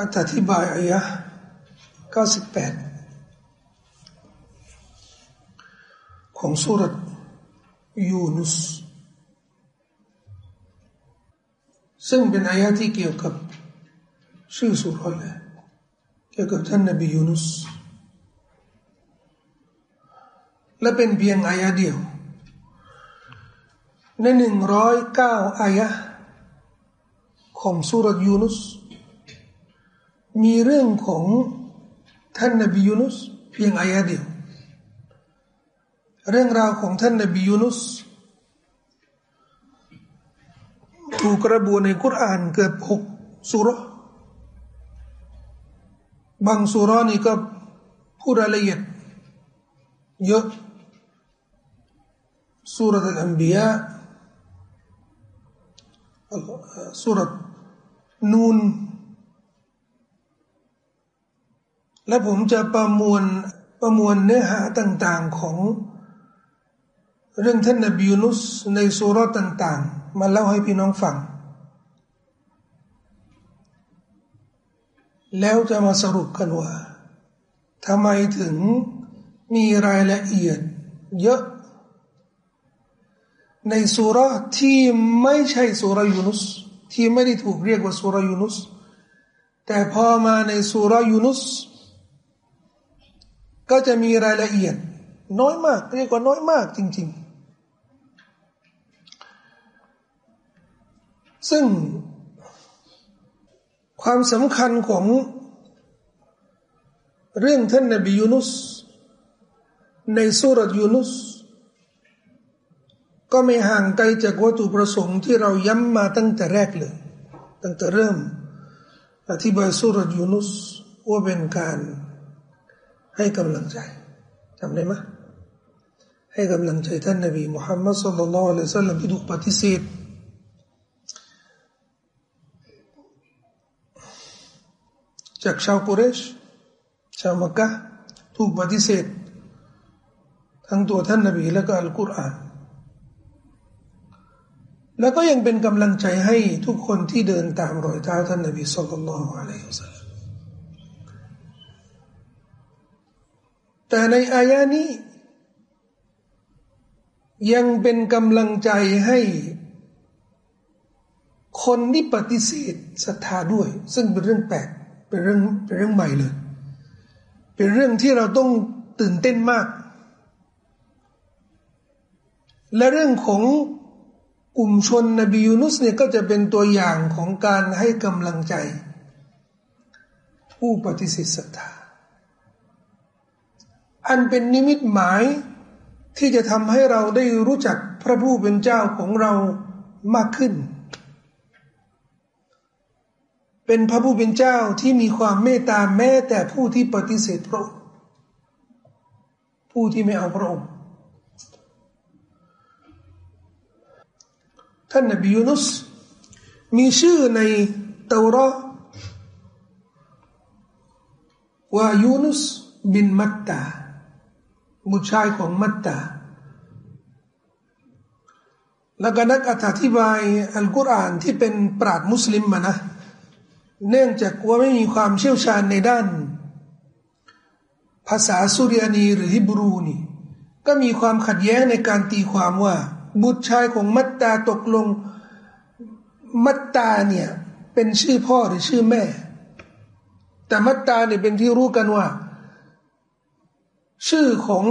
อธิบายอายะ98 ของสุรยูนุส ซึ่งเป็นอายะที่เกี่ยวกับชื่อสุรเลยเกี่ยวกับท่านนบียูนุส และเป็นเพียงอายะเดียว ในหนึ่งร้อยเก้าอายะของสุรยูนุส มีเรื่องของท่านนบียูนุสเพียงอายะเดียว เรื่องราวของท่านนบียูนุสถูกกระบุในกุรอานเกือบหกสุรบางสุรานี่ก็พูดรายละเอียดเยอะสุรอัลอัมบียาสุรนูน และผมจะประมวลประมวลเนื้อหาต่างๆของเรื่องท่านนบียูนุสในสุรต่างๆ มาเล่าให้พี่น้องฟัง แล้วจะมาสรุปกันว่าทำไมถึงมีรายละเอียดเยอะ ในสุรที่ไม่ใช่สุรยูนุส ที่ไม่ได้ถูกเรียกว่าสุรยูนุส แต่พอมาในสุรยูนุส ก็จะมีรายละเอียด น้อยมากเรียกว่าน้อยมากจริง ๆ ซึ่งความสำคัญของเรื่องท่านนบียูนุส ในสุรยูนุส ก็ไม่ห่างไกลจากวัตถุประสงค์ที่เราย้ำมาตั้งแต่แรกเลย ตั้งแต่เริ่มอธิบายสุรยูนุสว่าเป็นการ ให้กำลังใจจำได้ไหมให้กำลังใจท่านนบีมุฮัมมัดสุลลัลลอฮุอะลัลลัมที่ถูกปฏิเสธจากชาวกุเรช ชาวมักกะถูกปฏิเสธทั้งตัวท่านนบีและก็อัลกุรอานแล้วก็ยังเป็นกำลังใจให้ทุกคนที่เดินตามรอยเท้าท่านนบีสุลต่านละฮ์อะลัยฮิสัลลั แต่ในอายะนี้ ยังเป็นกำลังใจให้ คนที่ปฏิเสธศรัทธาด้วย ซึ่งเป็นเรื่องแปลกเป็นเรื่องเป็นเรื่องใหม่เลย เป็นเรื่องที่เราต้องตื่นเต้นมาก และเรื่องของกลุ่มชนนบียูนุสเนี่ยก็จะเป็นตัวอย่างของการให้กำลังใจ ผู้ปฏิเสธศรัทธา อันเป็นนิมิตหมายที่จะทำให้เราได้รู้จักพระผู้เป็นเจ้าของเรามากขึ้น เป็นพระผู้เป็นเจ้าที่มีความเมตตาแม้แต่ผู้ที่ปฏิเสธพระองค์ผู้ที่ไม่เอาพระองค์ท่านนบียูนุสมีชื่อในเตารอว่ายูนุสบินมัตตา บุตรชายของมัตตาแล้วก็นักอธิบายอัลกุรอานที่เป็นปราดมุสลิมมานะ เนื่องจากว่าไม่มีความเชี่ยวชาญในด้าน ภาษาสุริยานีหรือฮิบรูนี่ก็มีความขัดแย้งในการตีความว่า บุตรชายของมัตตาตกลง มัตตาเนี่ยเป็นชื่อพ่อหรือชื่อแม่ แต่มัตตาเนี่ยเป็นที่รู้กันว่า ชื่อของ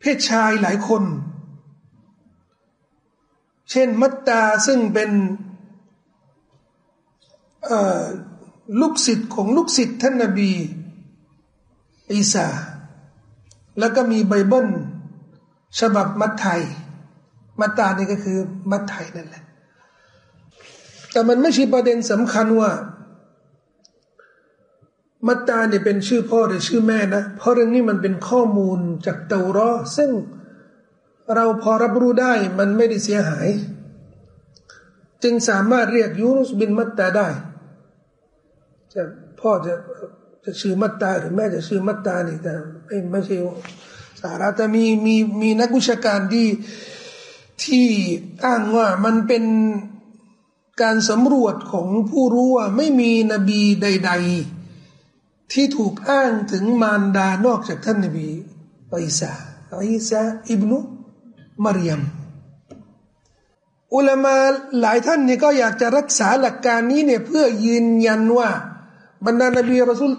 เพศชายหลายคน เช่นมัตตาซึ่งเป็นลูกศิษย์ของลูกศิษย์ท่านนบีอีสาแล้วก็มีไบเบิลฉบับมัทไทย มัตตานี่ก็คือมัทไทยนั่นแหละ แต่มันไม่ใช่ประเด็นสำคัญว่า มัตตาเนี่ยเป็นชื่อพ่อหรือชื่อแม่นะ เพราะเรื่องนี้มันเป็นข้อมูลจากเตารอซึ่งเราพอรับรู้ได้มันไม่ได้เสียหาย จึงสามารถเรียกยูนุสบินมัตตาได้จะพ่อจะจะชื่อมัตตาหรือแม่จะชื่อมัตตานี่แต่ไม่ใช่สาระแต่มีมีมีนักวิชาการที่ที่อ้างว่ามันเป็นการสำรวจของผู้รู้ว่าไม่มีนบีใด ๆ ที่ถูกอ้างถึงมารดานอกจากท่านนบีอิสาอิสาอิบนุมารยมอุลามาหลายท่านนี่ก็อยากจะรักษาหลักการนี้เนี่ยเพื่อยืนยันว่า บรรดานบีรอสุล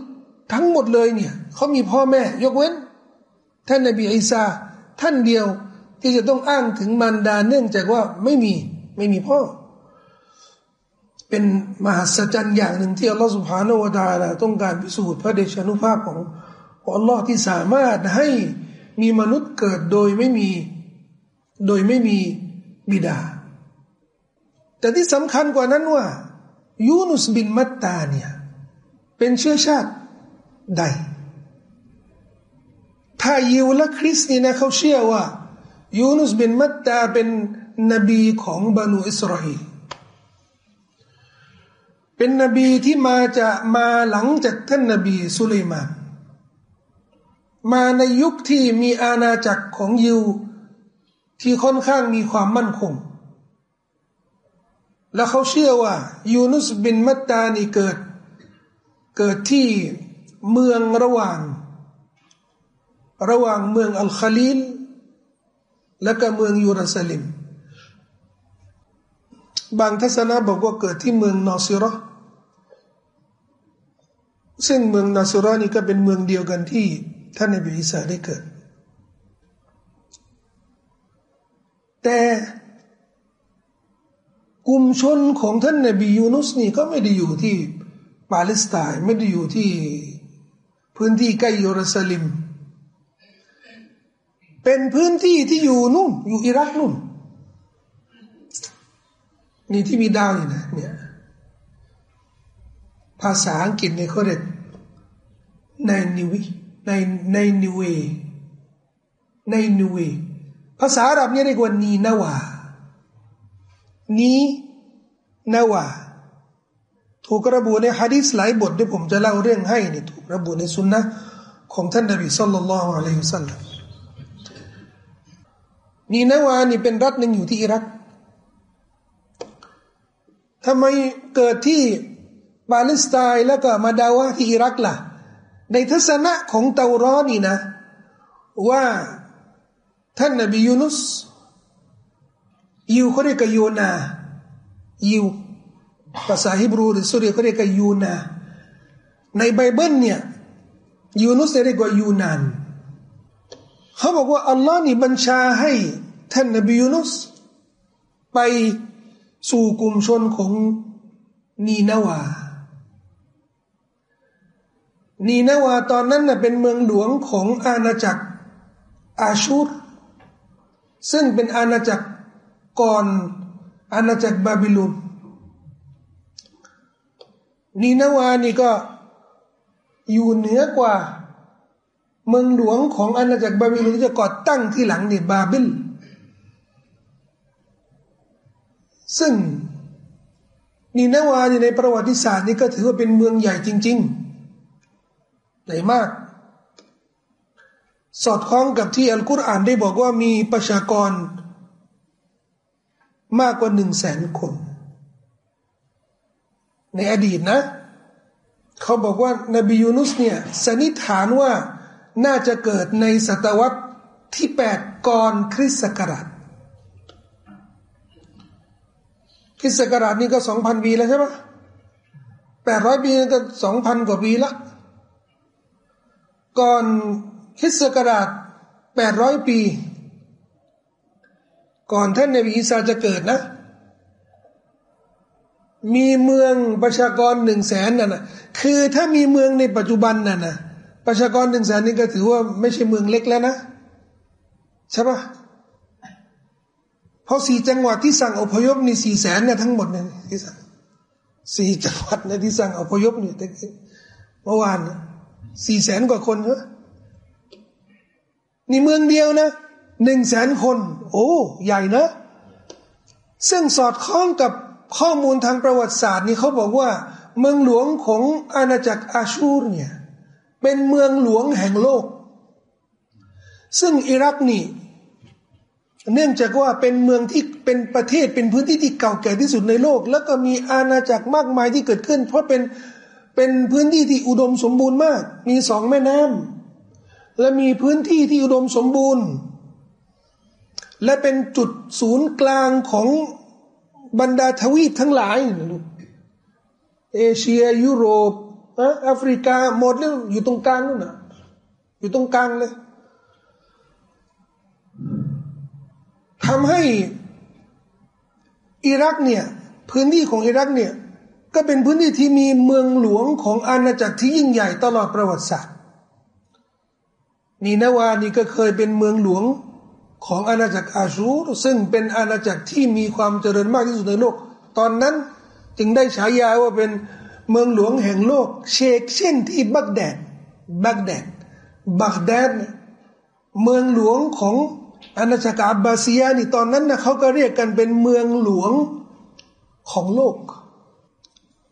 ทั้งหมดเลยเนี่ยเขามีพ่อแม่ ยกเว้น ท่านนบีอิสาท่านเดียวที่จะต้องอ้างถึงมารดาเนื่องจากว่าไม่มีไม่มีพ่อ เป็นมหัศจรรย์อย่างหนึ่งที่อัลลอฮฺสุบฮานาวะตาลาต้องการพิสูจน์พระเดชานุภาพของของอัลลอฮ์ที่สามารถให้มีมนุษย์เกิดโดยไม่มีโดยไม่มีบิดา แต่ที่สำคัญกว่านั้นว่า ยูนุสบินมัตตาเนี่ยเป็นเชื้อชาติใด ถ้ายิวและคริสเนี่ยนะเขาเชื่อว่า ยูนุสบินมัตตาเป็นนบีของบรรดอิสราเอล เป็นนบีที่มาจะมาหลังจากท่านนบีสุลัยมานมาในยุคที่มีอาณาจักรของยิว ที่ค่อนข้างมีความมั่นคง แล้วเขาเชื่อว่า ยูนุสบินมัตตานี่เกิด เกิดที่เมืองระหว่าง ระหว่างเมืองอัลคาลีลและก็เมืองยูรัสลิม บางทัศนะบอกว่าเกิดที่เมืองนอซิรอ ซึ่งเมืองนอซิรอนี่ก็เป็นเมืองเดียวกันที่ท่านนบีอิสาได้เกิด แต่กลุ่มชนของท่านนบียูนุสนี่ก็ไม่ได้อยู่ที่ปาเลสไตน์ไม่ได้อยู่ที่พื้นที่ใกล้ยูรัสลิมเป็นพื้นที่ที่อยู่นู่นอยู่อิรักนู่นนี่ที่มีดาวนี่นะเนี่ยภาษาอังกฤษเนี่ยเขาเรียก ในนิวีในในนิเว ในนิเว ภาษาอาหรับเนี่ยเรียกว่านีนาวานีนาวาถูกระบุในฮะดีษหลายบทที่ผมจะเล่าเรื่องให้เนี่ยถูกระบุในสุนนะของท่านนบีสัลลัลลอฮุอะลัยฮิสัลลัมนีนาวานี่เป็นรัฐหนึ่งอยู่ที่อิรักทำไมเกิดที่ปาเลสไตน์แล้วก็มาดาวะที่อิรักล่ะ ในทัศนะของเตารอนี่นะ ว่าท่านนบียูนุสยูเขาเรียกยูนายูภาษาฮิบรูหรือสุรีเขาเรียกยูนา ในไบเบิลเนี่ยยูนุสเรียกว่ายูนานเขาบอกว่าอัลลอฮ์นี่บัญชาให้ท่านนบียูนุส ไปสู่กลุ่มชนของนีนาวา นีนาวาตอนนั้นน่ะเป็นเมืองหลวงของอาณาจักรอาชูรซึ่งเป็นอาณาจักรก่อนอาณาจักรบาบิลูนนีนาวานี่ก็อยู่เหนือกว่าเมืองหลวงของอาณาจักรบาบิโลนที่จะก่อตั้งที่หลังนี่บาบิล ซึ่งนีนาวาในประวัติศาสตร์นี่ก็ถือว่าเป็นเมืองใหญ่จริง ๆ ญ่มาก สอดคล้องกับที่อัลกุรอานได้บอกว่ามีประชากร มากกว่าหนึ่งแสนคน ในอดีตนะ เขาบอกว่านบียูนุสเนี่ยสันนิษฐานว่าน่าจะเกิดในศตวรรษที่แปดก่อนคริสต์ศักราชคริสต์ศักราชนี่ก็สองพันปีแล้วใช่ไหมแปดร้อยปีก็สองพันกว่าปีละ ก่อนคริสต์ศักราชแปดร้อยปี ก่อนท่านนบีอีสาจะเกิดนะ มีเมืองประชากรหนึ่งแสนน่ะนะคือถ้ามีเมืองในปัจจุบันน่ะนะประชากรหนึ่งแสนนี่ก็ถือว่าไม่ใช่เมืองเล็กแล้วนะใช่ปะเพราะสี่จังหวัดที่สั่งอพยพนี่สี่แสนเนี่ยทั้งหมดเนี่ยที่สั่งสี่จังหวัดในที่สั่งอพยพเนี่ยเมื่อวาน สี่แสนกว่าคนใช่ไหมนี่เมืองเดียวนะหนึ่งแสนคน โอ้ ใหญ่นะ ซึ่งสอดคล้องกับข้อมูลทางประวัติศาสตร์นี่เขาบอกว่า เมืองหลวงของอาณาจักรอาชูรเนี่ยเป็นเมืองหลวงแห่งโลก ซึ่งอิรักนี่เนื่องจากว่าเป็นเมืองที่เป็นประเทศเป็นพื้นที่ที่เก่าแก่ที่สุดในโลก แล้วก็มีอาณาจักรมากมายที่เกิดขึ้น เพราะเป็น เป็นพื้นที่ที่อุดมสมบูรณ์มาก มีสองแม่น้ำและมีพื้นที่ที่อุดมสมบูรณ์ และเป็นจุดศูนย์กลางของบรรดาทวีปทั้งหลายเอเชียยุโรปแอฟริกาหมดเลยอยู่ตรงกลางนู่นนะอยู่ตรงกลางเลยทำให้อิรักเนี่ยพื้นที่ของอิรักเนี่ย ก็เป็นพื้นที่ที่มีเมืองหลวงของอาณาจักรที่ยิ่งใหญ่ตลอดประวัติศาสตร์นีนาวานี่ก็เคยเป็นเมืองหลวงของอาณาจักรอาชูรซึ่งเป็นอาณาจักรที่มีความเจริญมากที่สุดในโลก ตอนนั้นจึงได้ฉายาว่าเป็นเมืองหลวงแห่งโลก เชกเช่นที่บักแดดบักแดดบักแดดเมืองหลวงของอาณาจักรอับบาซียนี่ตอนนั้นนะเขาก็เรียกกันเป็นเมืองหลวงของโลก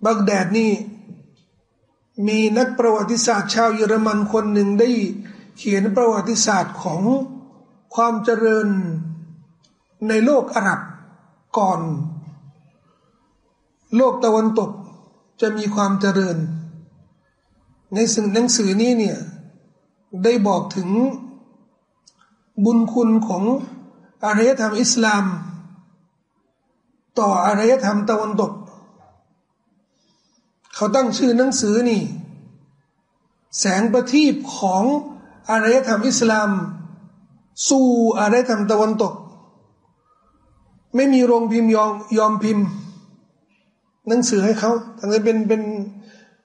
บักแดดนี่ มีนักประวัติศาสตร์ชาวเยอรมันคนหนึ่งได้เขียนประวัติศาสตร์ของความเจริญในโลกอาหรับก่อน โลกตะวันตกจะมีความเจริญ ในสิ่งหนังสือนี้เนี่ยได้บอกถึงบุญคุณของอารยธรรมอิสลาม ต่ออารยธรรมตะวันตก เขาตั้งชื่อหนังสือนี่ แสงประทีปของอารยธรรมอิสลาม สู่อารยธรรมตะวันตก ไม่มีโรงพิมพ์ยอมยอมพิมพ์ หนังสือให้เขาทั้งนี้เป็นเป็น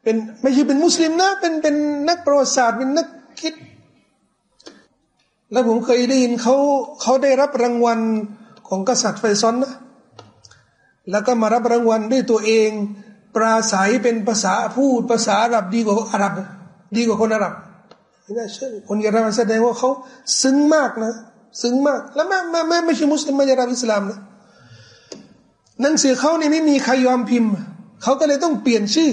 เป็นไม่ใช่เป็นมุสลิมนะเป็นเป็นนักประวัติศาสตร์เป็นนักคิด แล้วผมเคยได้ยินเขาเขาได้รับรางวัลของกษัตริย์ไฟซอนนะแล้วก็มารับรางวัลด้วยตัวเอง ปราศัยเป็นภาษาพูดภาษาอาหรับดีกว่าอาหรับ ดีกว่าคนอาหรับไม่น่าเชื่อคนอาหรับแสดงว่าเขาซึ้งมากนะ ซึ้งมาก แล้วไม่ไม่ไม่ไม่ใช่มุสลิมไม่ใช่อาหรับอิสลามนะหนังสือเขาเนี่ยไม่มีใครยอมพิมพ์เขาก็เลยต้องเปลี่ยนชื่อ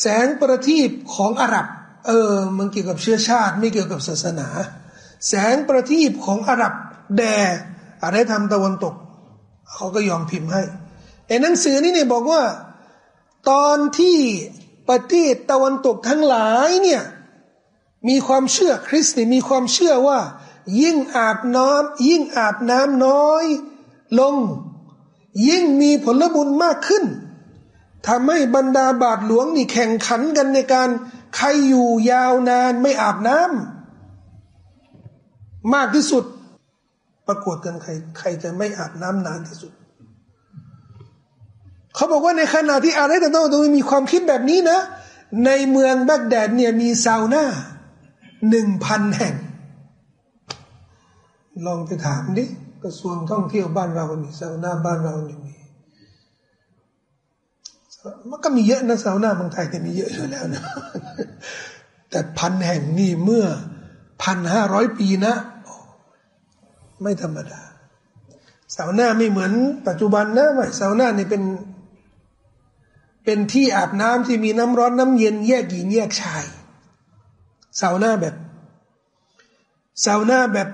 แสงประทีปของอาหรับ เออ มันเกี่ยวกับเชื้อชาติ ไม่เกี่ยวกับศาสนา แสงประทีปของอาหรับแด่อะไรทำตะวันตกเขาก็ยอมพิมพ์ให้ไอ้หนังสือนี่เนี่ยบอกว่า ตอนที่ประเทศตะวันตกทั้งหลายเนี่ยมีความเชื่อคริสต์มีความเชื่อว่า ยิ่งอาบน้ำยิ่งอาบน้ำน้อย ลง ยิ่งมีผลบุญมากขึ้นทำให้บรรดาบาทหลวงนี่แข่งขันกันในการใครอยู่ยาวนานไม่อาบน้ำมากที่สุด ประกวดกันใคร ใครจะไม่อาบน้ำนานที่สุด เขาบอกว่าในขณะที่อะไรแต่ต้องดูมีความคิดแบบนี้นะ ในเมืองบักแดดเนี่ยมีซาวน่าหนึ่งพันแห่ง ลองไปถามดิกระทรวงท่องเที่ยวบ้านเรานี่ซาวน่าบ้านเรานี่มีมันก็มีเยอะนะซาวน่าเมืองไทยแต่มีเยอะอยู่แล้วนะแต่พันแห่งนี่เมื่อพันห้าร้อยปีนะ ไม่ธรรมดาเสาหน้าไม่เหมือนปัจจุบันนะไม่เสาหน้านี่เป็น เป็นที่อาบน้ำที่มีน้ำร้อนน้ำเย็นแยกหญิงแยกชายเสาหน้าแบบเสาหน้าแบบ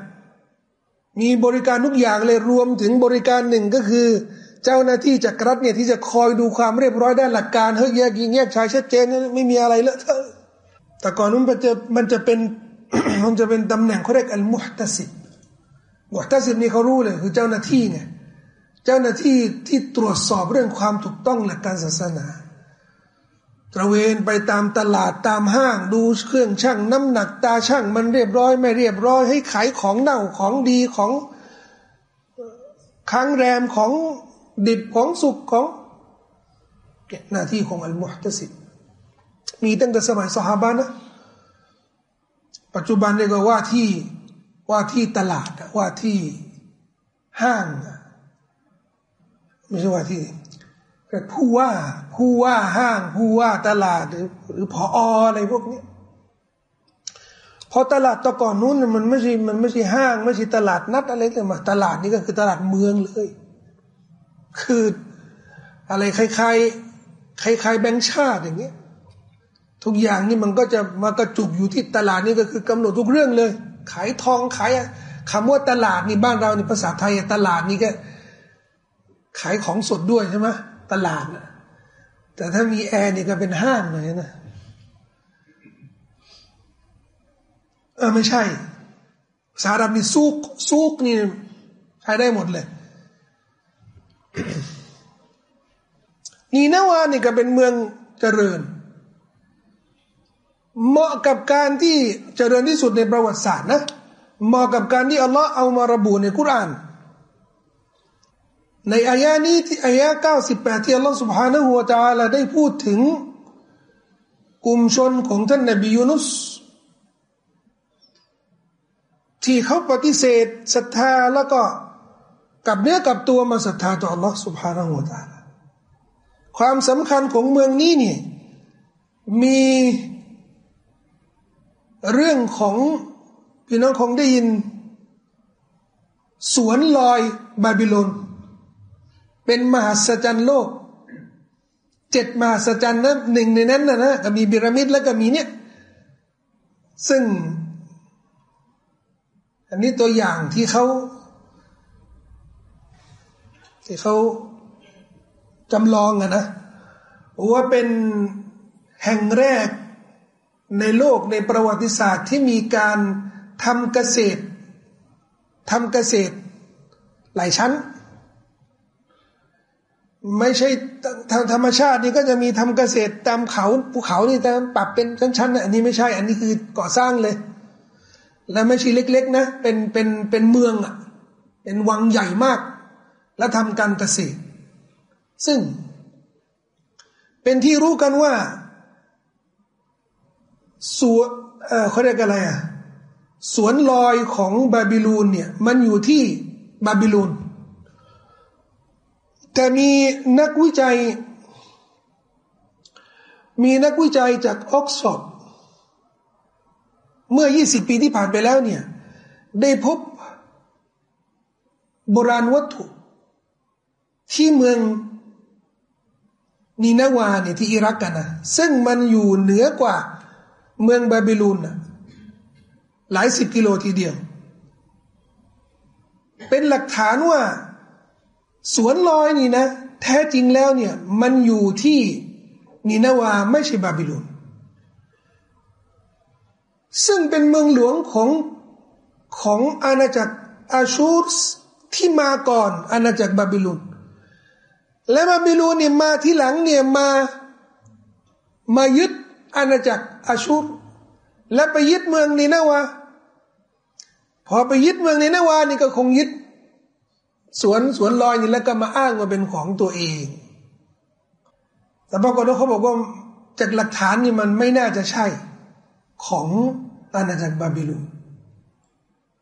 มีบริการทุกอย่างเลยรวมถึงบริการหนึ่งก็คือ เจ้าหน้าที่จากรัฐเนี่ยที่จะคอยดูความเรียบร้อยด้านหลักการเฮ้ยแยกหญิงแยกชายชัดเจนไม่มีอะไรเลอะเทอะแต่ก่อนนู้นมันจะมันจะเป็นมันจะเป็นตำแหน่งเขาเรียกอัลมุฮตสิบมุฮตสิบนี่เขารู้เลยคือเจ้าหน้าที่ไง เจ้าหน้าที่ที่ตรวจสอบเรื่องความถูกต้องหลักการศาสนาตระเวนไปตามตลาดตามห้างดูเครื่องช่างน้ำหนักตาช่างมันเรียบร้อยไม่เรียบร้อยให้ขายของเน่าของดีของค้างแรมของดิบของสุกของหน้าที่ของอัลมุฮตสิบมีตั้งแต่สมัยสหาบานะปัจจุบันเรียกว่าที่ว่าที่ตลาดว่าที่ห้าง ไม่ใช่ว่าที่ผู้ว่าผู้ว่าห้างผู้ว่าตลาดหรือ หรือพออะไรพวกนี้พอตลาดตะก่อนนู้นมันไม่ใช่มันไม่ใช่ห้าง ไม่ใช่ตลาดนัดอะไรเลยมาตลาดนี้ก็คือตลาดเมืองเลย คืออะไรคล้ายๆคล้ายๆแบงค์ชาติอย่างเงี้ยทุกอย่างนี่มันก็จะมากระจุกอยู่ที่ตลาดนี่ก็คือกำหนดทุกเรื่องเลย ขายทองขายคำว่าตลาดนี่บ้านเราในภาษาไทยตลาดนี่ก็ ขายของสดด้วยใช่ไหมตลาดนะแต่ถ้ามีแอร์นี่ก็เป็นห้างเลยนะเออไม่ใช่สารับนี่ซูกซูกนี่ใช้ได้หมดเลยนีนาวานี่ก็เป็นเมืองเจริญ เหมาะกับการที่เจริญที่สุดในประวัติศาสตร์นะเหมาะกับการที่อัลลอฮ์เอามาระบุในกุราน ในอายานี้ที่อายะ98ที่อัลลอฮ์ سبحانه และ تعالى ได้พูดถึงกลุ่มชนของท่านนบียูนุสที่เขาปฏิเสธศรัทธาแล้วก็กับเนื้อกับตัวมาศรัทธาต่อ Allah سبحانه และ تعالى ความสำคัญของเมืองนี้เนี่ยมีเรื่องของพี่น้องคงได้ยิน สวนลอยบาบิโลน เป็นมหัศจรรย์โลกเจ็ดมหัศจรรย์นะหนึ่งในนั้นนะนะก็มีบิรามิดแล้วก็มีเนี่ย ซึ่ง อันนี้ตัวอย่างที่เขาที่เขาจำลองอะนะว่าเป็นแห่งแรกในโลกในประวัติศาสตร์ที่มีการทำเกษตรทำเกษตรหลายชั้น ไม่ใช่ธรรมชาตินี่ก็จะมีทำเกษตรตามเขาภูเขานี่แต่ปรับเป็นชั้นๆอันนี้ไม่ใช่ อันนี้คือก่อสร้างเลย และไม่ใช่เล็ก ๆ นะ เป็นเป็นเป็นเมืองอะเป็นวังใหญ่มาก และทำการเกษตร ซึ่ง เป็นที่รู้กันว่าสวนเออเขาเรียกอะไรอะสวนลอยของบาบิลูนเนี่ย มันอยู่ที่บาบิลูน แต่มีนักวิจัย มีนักวิจัยจากออกซฟอร์ดเมื่อ 20 ปีที่ผ่านไปแล้วเนี่ย ได้พบโบราณวัตถุ ที่เมืองนีนาวาเนี่ยที่อิรักกันนะซึ่งมันอยู่เหนือกว่าเมืองบาบิลูนนะหลายสิบกิโลทีเดียว เป็นหลักฐานว่า สวนลอยนี่นะ แท้จริงแล้วเนี่ย มันอยู่ที่นีนาวาไม่ใช่บาบิลูนซึ่งเป็นเมืองหลวงของของอาณาจักรอาชูรสที่มาก่อนอาณาจักรบาบิลูนและบาบิลูนเนี่ยมาที่หลังเนี่ยมามายึดอาณาจักรอาชูรและไปยึดเมืองนีนาวาพอไปยึดเมืองนีนาวานี่ก็คงยึด สวนสวนลอยนี่แล้วก็มาอ้างว่าเป็นของตัวเอง แต่ปรากฏว่าเขาบอกว่าจากหลักฐานนี่มันไม่น่าจะใช่ของอาณาจักรบาบิลูน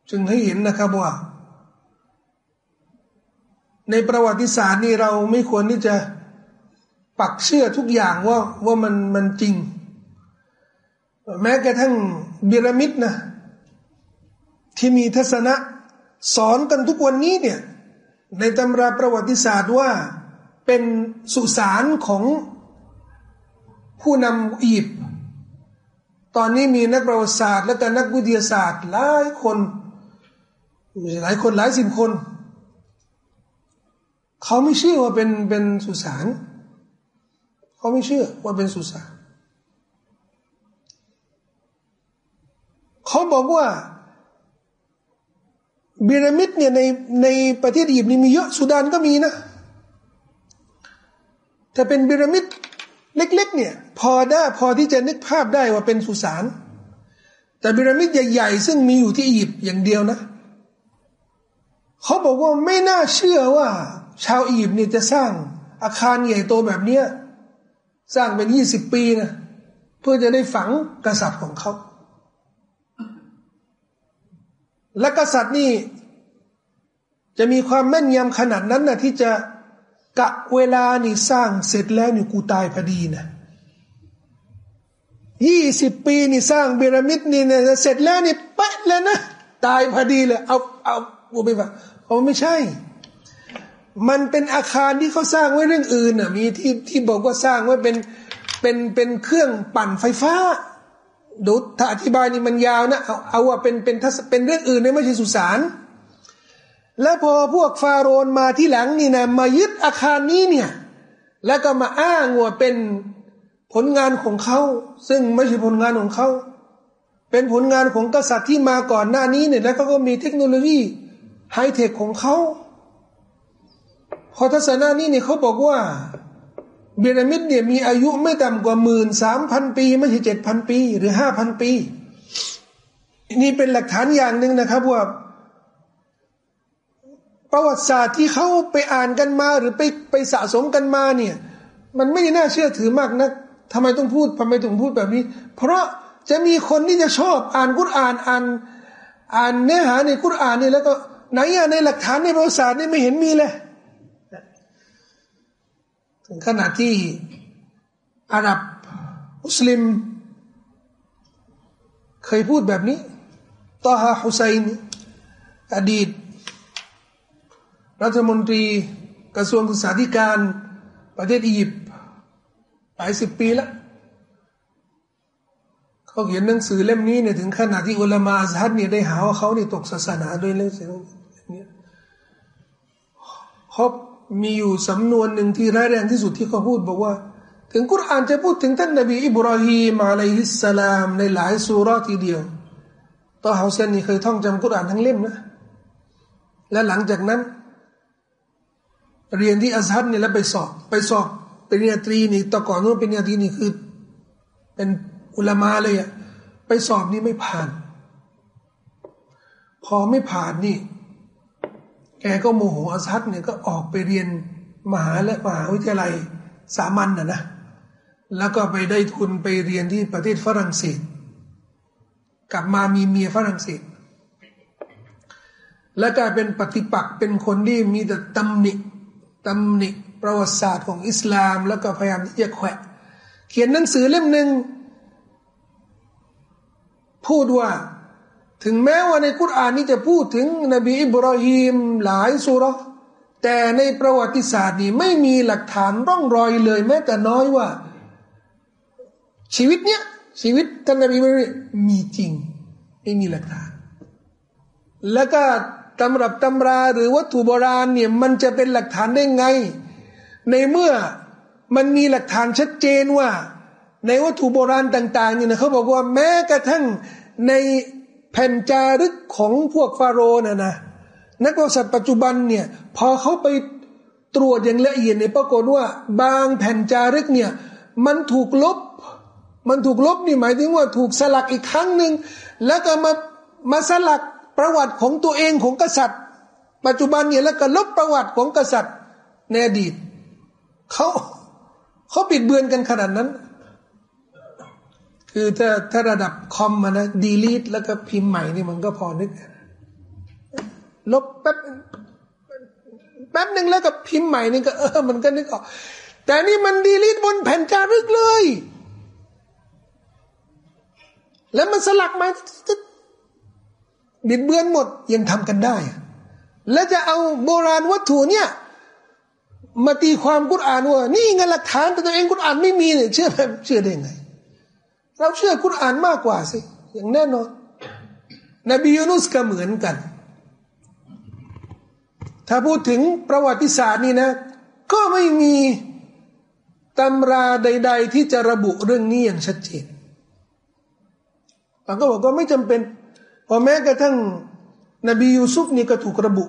จึงให้เห็นนะครับว่า ในประวัติศาสตร์นี่เราไม่ควรที่จะปักเชื่อทุกอย่างว่าว่ามันมันจริง แม้กระทั่งบิรามิดนะที่มีทัศนะ สอนกันทุกวันนี้เนี่ย ในตำราประวัติศาสตร์ว่าเป็นสุสานของผู้นำอียิปต์ตอนนี้มีนักประวัติศาสตร์ และก็นักวิทยาศาสตร์หลายคนหลายคนหลายสิบคน เขาไม่เชื่อว่าเป็นเป็นสุสานเขาไม่เชื่อว่าเป็นสุสานเขาบอกว่า บิรามิดเนี่ยในในประเทศอียิปต์นี่มีเยอะสุดานก็มีนะ แต่เป็นบิรามิดเล็ก ๆ เนี่ย พอได้พอที่จะนึกภาพได้ว่าเป็นสุสาน แต่พีระมิดใหญ่ๆซึ่งมีอยู่ที่อียิปต์อย่างเดียวนะ เขาบอกว่าไม่น่าเชื่อว่า ชาวอียิปต์นี่จะสร้างอาคารใหญ่โตแบบเนี้ยสร้างเป็นยี่สิบปีนะ เพื่อจะได้ฝังกษัตริย์ของเขา และกษัตริย์นี่จะมีความแม่นยำขนาดนั้นนะที่จะกะเวลานี่สร้างเสร็จแล้วนี่กูตายพอดีนะยี่สิบปีนี่สร้างพีระมิดนี่เนี่ยเสร็จแล้วนี่เป๊ะแล้วนะตายพอดีเลยเอาเอากูไปว่าเขาไม่ใช่ มันเป็นอาคารที่เขาสร้างไว้เรื่องอื่นอะมีที่ที่บอกว่าสร้างไว้เป็นเป็นเป็นเครื่องปั่นไฟฟ้า ดูถ้าอธิบายนี่มันยาวนะเอาเอาว่าเป็นเป็นเป็นเรื่องอื่นไม่ใช่สุสานแล้วพอพวกฟาโรนมาที่หลังนี่นะมายึดอาคารนี้เนี่ย แล้วก็มาอ้างว่าเป็นผลงานของเขาซึ่งไม่ใช่ผลงานของเขาเป็นผลงานของกษัตริย์ที่มาก่อนหน้านี้เนี่ยแล้วก็มีเทคโนโลยีไฮเทคของเขาพอทัศนานี้เนี่ยเขาบอกว่า บีรามิดเนี่ยมีอายุไม่ต่ำกว่าหมื่นสามพันปี ไม่ใช่เจ็ดพันปี หรือห้าพันปี นี่เป็นหลักฐานอย่างหนึ่งนะครับว่า ประวัติศาสตร์ที่เขาไปอ่านกันมาหรือไปไปสะสมกันมาเนี่ย มันไม่น่าเชื่อถือมากนะทำไมต้องพูดทำไมต้องพูดแบบนี้ เพราะจะมีคนที่จะชอบอ่านกุรอานอ่านอ่านเนื้อหาในกุรอานนี่แล้วก็ไหนอะในหลักฐานในประวัติศาสตร์นี่ไม่เห็นมีเลย ถึงขนาดที่อาหรับมุสลิม เคยพูดแบบนี้ตอฮาฮุไซน์อดีต รัฐมนตรีกระทรวงศึกษาธิการประเทศอียิปต์หลายสิบปีแล้วเขาเขียนหนังสือเล่มนี้เนี่ยถึงขนาดที่อุลามาอัซฮัดเนี่ยได้หาว่าเขาเนี่ยตกศาสนาด้วยเรื่องนี้เพรา มีอยู่สำนวนหนึ่งที่ร้ายแรงที่สุดที่เขาพูดบอกว่า ถึงกุรอานจะพูดถึงท่านนบีอิบราฮิมอะลัยฮิสสลามในหลายสุราทีเดียวต่อเฮาเซนนี่เคยท่องจำกุรอานทั้งเล่มนะ และหลังจากนั้น เรียนที่อัซฮัดเนี่ยแล้วไปสอบ ไปสอบปริญญาตรีนี่ต่อก่อนนู้นปริญญาตรีนี่คือ เป็นอุลามาเลยอะไปสอบนี่ไม่ผ่าน พอไม่ผ่านนี่ แกก็โมโหอัซัดเนี่ยก็ออกไปเรียนมหาและมหาวิทยาลัยสามัญนนะนะ แล้วก็ไปได้ทุนไปเรียนที่ประเทศฝรั่งเศส กลับมามีเมียฝรั่งเศส และกลายเป็นปฏิปักษ์เป็นคนที่มีแต่ตำหนิตำหนิประวัติศาสตร์ของอิสลาม แล้วก็พยายามที่จะแขวะ เขียนหนังสือเล่มหนึ่งพูดว่า ถึงแม้ว่าในคุรานนี้จะพูดถึงนบีอิบราฮิมหลายสุรแต่ในประวัติศาสตร์นี้ไม่มีหลักฐานร่องรอยเลยแม้แต่น้อยว่า ชีวิตเนี้ยชีวิตท่านนบีม่มีจริง ไม่มีหลักฐาน แล้วก็ตำรับตำราหรือวัตถุโบราณเนี่ยมันจะเป็นหลักฐานได้ไง ในเมื่อมันมีหลักฐานชัดเจนว่า ในวัตถุโบราณต่างๆเนี่ยเขาบอกว่าแม้กระทั่งใน ผ่นจารึกของพวกฟาโรห์น่ะนะนักวิทยาศาสตร์ปัจจุบันเนี่ยพอเขาไปตรวจอย่างละเอียดเนี่ยปรากฏว่าบางแผ่นจารึกเนี่ยมันถูกลบ มันถูกลบนี่หมายถึงว่าถูกสลักอีกครั้งหนึ่งแล้วก็มามาสลักประวัติของตัวเองของกษัตริย์ ปัจจุบันเนี่ยแล้วก็ลบประวัติของกษัตริย์ในอดีตเขาเขาปิดเบือนกันขนาดนั้น คือถ้าถ้าระดับคอมมานะดีลีทแล้วก็พิมพ์ใหม่นี่มันก็พอนึก ลบแป๊บแป๊บหนึ่งแล้วก็พิมพ์ใหม่นี่ก็เออมันก็นึกออก แต่นี่มันดีลีทบนแผ่นจารึกเลย แล้วมันสลักมาบิดเบือนหมดยังทำกันได้ แล้วจะเอาโบราณวัตถุเนี่ยมาตีความกุรอานว่า นี่ไงหลักฐานแต่ตัวเองกุรอานไม่มีเนี่ยเชื่อเชื่อได้ไง เราเชื่อคุรานมากกว่าสิ อย่างแน่นอน นบียูนุสก็เหมือนกัน ถ้าพูดถึงประวัติศาสตร์นี่นะ ก็ไม่มีตำราใด ๆ ที่จะระบุเรื่องนี้อย่างชัดเจนบางก็บอกก็ไม่จำเป็นพอแม้กระทั่งนบียูซุฟนี่ก็ถูกระบุ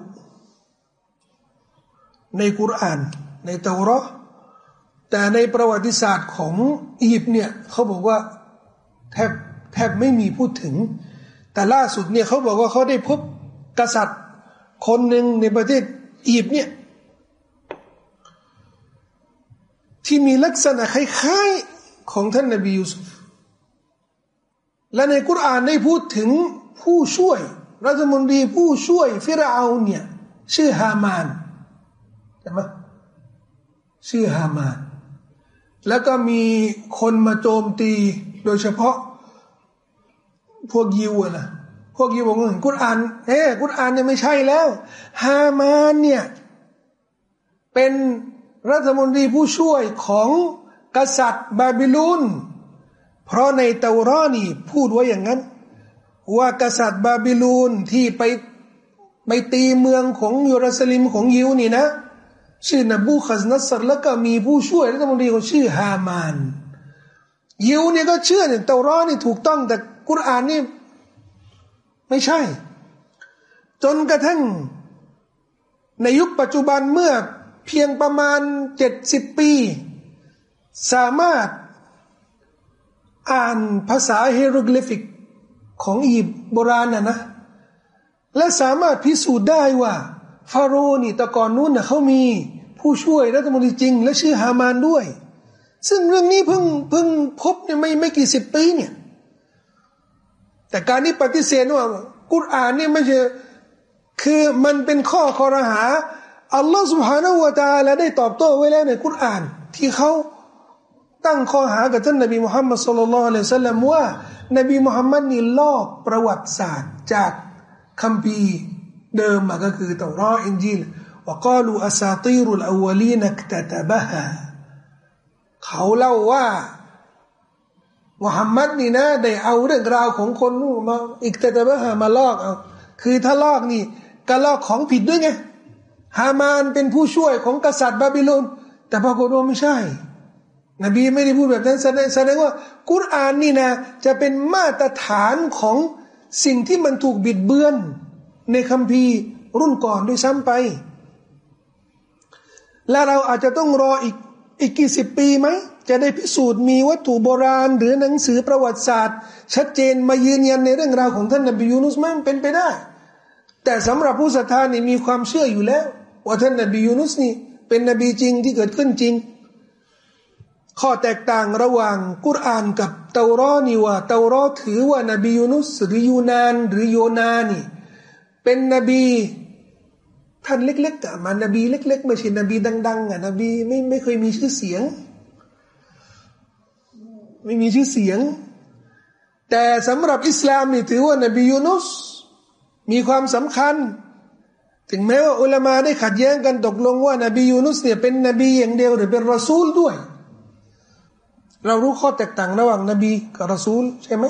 ในกุราน ในเตารอแต่ในประวัติศาสตร์ของอียิปต์เนี่ยเขาบอกว่า แทบแทบไม่มีพูดถึง แต่ล่าสุดเนี่ยเขาบอกว่าเขาได้พบกษัตริย์ คนหนึ่งในประเทศอียิปต์เนี่ยที่มีลักษณะคล้ายๆของท่านนบียูซุฟและในกุรอานได้พูดถึงผู้ช่วย รัฐมนตรีผู้ช่วยฟิราอาเนี่ยชื่อฮามานใช่ไหมชื่อฮามาน แล้วก็มีคนมาโจมตี โดยเฉพาะ พวกยิวนะพวกยิวบอกว่ากุรอานเฮ้กุรอานเนี่ยไม่ใช่แล้ว ฮามานเนี่ย เป็นรัฐมนตรีผู้ช่วยของกษัตริย์บาบิลูนเพราะในเตารอนี่พูดไว้อย่างนั้น ว่ากษัตริย์บาบิลูนที่ไปไปตีเมืองของยูรัสลิมของยิวนี่นะ ชื่อนบูคัสนัสรแล้วก็มีผู้ช่วยรัฐมนตรีของชื่อฮามาน ยิวเนี่ยก็เชื่อเนี่ยเตารอนี่ถูกต้องแต่กุรอานนี่ไม่ใช่ จนกระทั่ง ในยุคปัจจุบันเมื่อเพียงประมาณเจ็ดสิบปี สามารถอ่านภาษาเฮโรกลิฟิกของอียิปต์โบราณน่ะนะ และสามารถพิสูจน์ได้ว่า ฟาโรห์นี่ตะก่อนนู้นน่ะเขามีผู้ช่วยรัฐมนตรีจริง และชื่อฮามานด้วย ซึ่งเรื่องนี้เพิ่งเพิ่งพบเนี่ยไม่ไม่กี่สิบปีเนี่ย แต่การที่ปฏิเสธว่ากุรอานนี่ไม่ใช่คือมันเป็นข้อคอรหาอัลลอฮฺสุบฮานาอูตาและได้ตอบโต้ไว้แล้วในกุรอาน ที่เขาตั้งข้อหากับท่านนบีมุฮัมมัดสุลลัลอะลัยฮิสัลลัมว่านบีมุฮัมมัดนี่ลอกประวัติศาสตร์จากคัมภีร์เดิมมาก็คือตอรออินจีลว่ากาลูอัซาตีรุลอวลีนักตะตะบะฮา เขาเล่าว่ามุฮัมมัดนี่นะ ได้เอาเรื่องราวของคนนู้มาอีกแต่แต่ว่ามาลอกเอาคือถ้าลอกนี่ก็ลอกของผิดด้วยไงฮามานเป็นผู้ช่วยของกษัตริย์บาบิโลน แต่ปรากฏว่าไม่ใช่ นบีไม่ได้พูดแบบนั้นแสดงแสดงว่า กุรอานนี่นะ จะเป็นมาตรฐานของสิ่งที่มันถูกบิดเบือน ในคัมภีร์รุ่นก่อนด้วยซ้ำไป และเราอาจจะต้องรออีก อีกกี่สิบปีไหมจะได้พิสูจน์มีวัตถุโบราณ หรือหนังสือประวัติศาสตร์ ชัดเจนมายืนยันในเรื่องราวของท่านนบียูนุสมันเป็นไปได้ แต่สำหรับผู้ศรัทธานี่มีความเชื่ออยู่แล้ว ว่าท่านนบียูนุสนี่เป็นนบีจริงที่เกิดขึ้นจริง ข้อแตกต่างระหว่างกุรอานกับเตารอนี่ว่าเตารอถือว่านบียูนุสหรือยูนานหรือโยนานี่เป็นนบี ท่านเล็กๆอะมานบีเล็ก ๆ ไม่ใช่นบีดัง ๆอะนบีไม่ไม่เคยมีชื่อเสียง ไม่มีชื่อเสียง แต่สำหรับอิสลามนี่ถือว่านบียูนุสมีความสำคัญ ถึงแม้ว่าอุลามาได้ขัดแย้งกันตกลงว่านบียูนุสเนี่ยเป็นนบีอย่างเดียวหรือเป็นรอซูลด้วย เรารู้ข้อแตกต่างระหว่างนบีกับรอซูล ใช่ไหม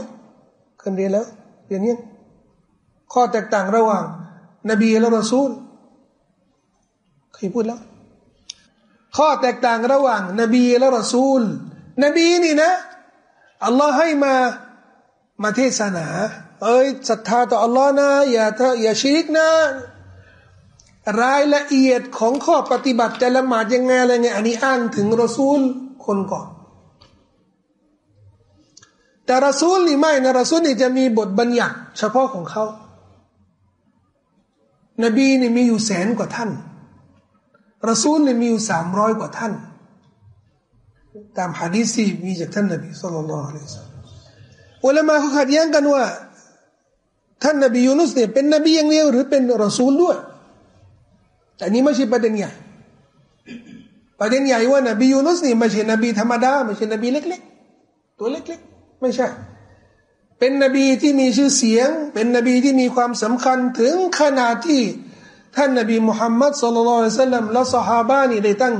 เคยเรียนแล้วเรียนยังข้อแตกต่างระหว่างนบีและรอซูล เคยพูดแล้ว ข้อแตกต่างระหว่าง นบีและรอซูล นบีนี่นะอัลลอฮ์ให้มามาเทศนา เอ้ยศรัทธาต่ออัลลอฮ์นะอย่าอย่าชิริกนะ รายละเอียดของข้อปฏิบัติจะละหมาดยังไงอะไรเงี้ยอันนี้อ้างถึงรอซูลคนก่อน แต่รอซูลนี่ไม่นะรอซูลนี่จะมีบทบัญญัติเฉพาะของเขานบีนี่มีอยู่แสนกว่าท่าน รอซูลนี่มีอยู่สามร้อยกว่าท่าน ตามฮะดีซีมีจากท่านนบีสุลต่านละฮ์อะลัยฮิสซาลอุลามะเขาขัดแย้งกันว่า ท่านนบียูนุสเนี่ยเป็นนบีอย่างเดียวหรือเป็นรอซูลด้วย แต่นี้ไม่ใช่ประเด็นใหญ่ประเด็นใหญ่ว่านบียูนุสนี่ไม่ใช่นบีธรรมดาไม่ใช่นบีเล็ก ๆ ตัวเล็กๆ ไม่ใช่ เป็นนบีที่มีชื่อเสียง เป็นนบีที่มีความสำคัญถึงขนาดที่ ท่านนบีมุฮัมมัดสุลลัลละซัลลัมและสหาบานี่ได้ตั้ง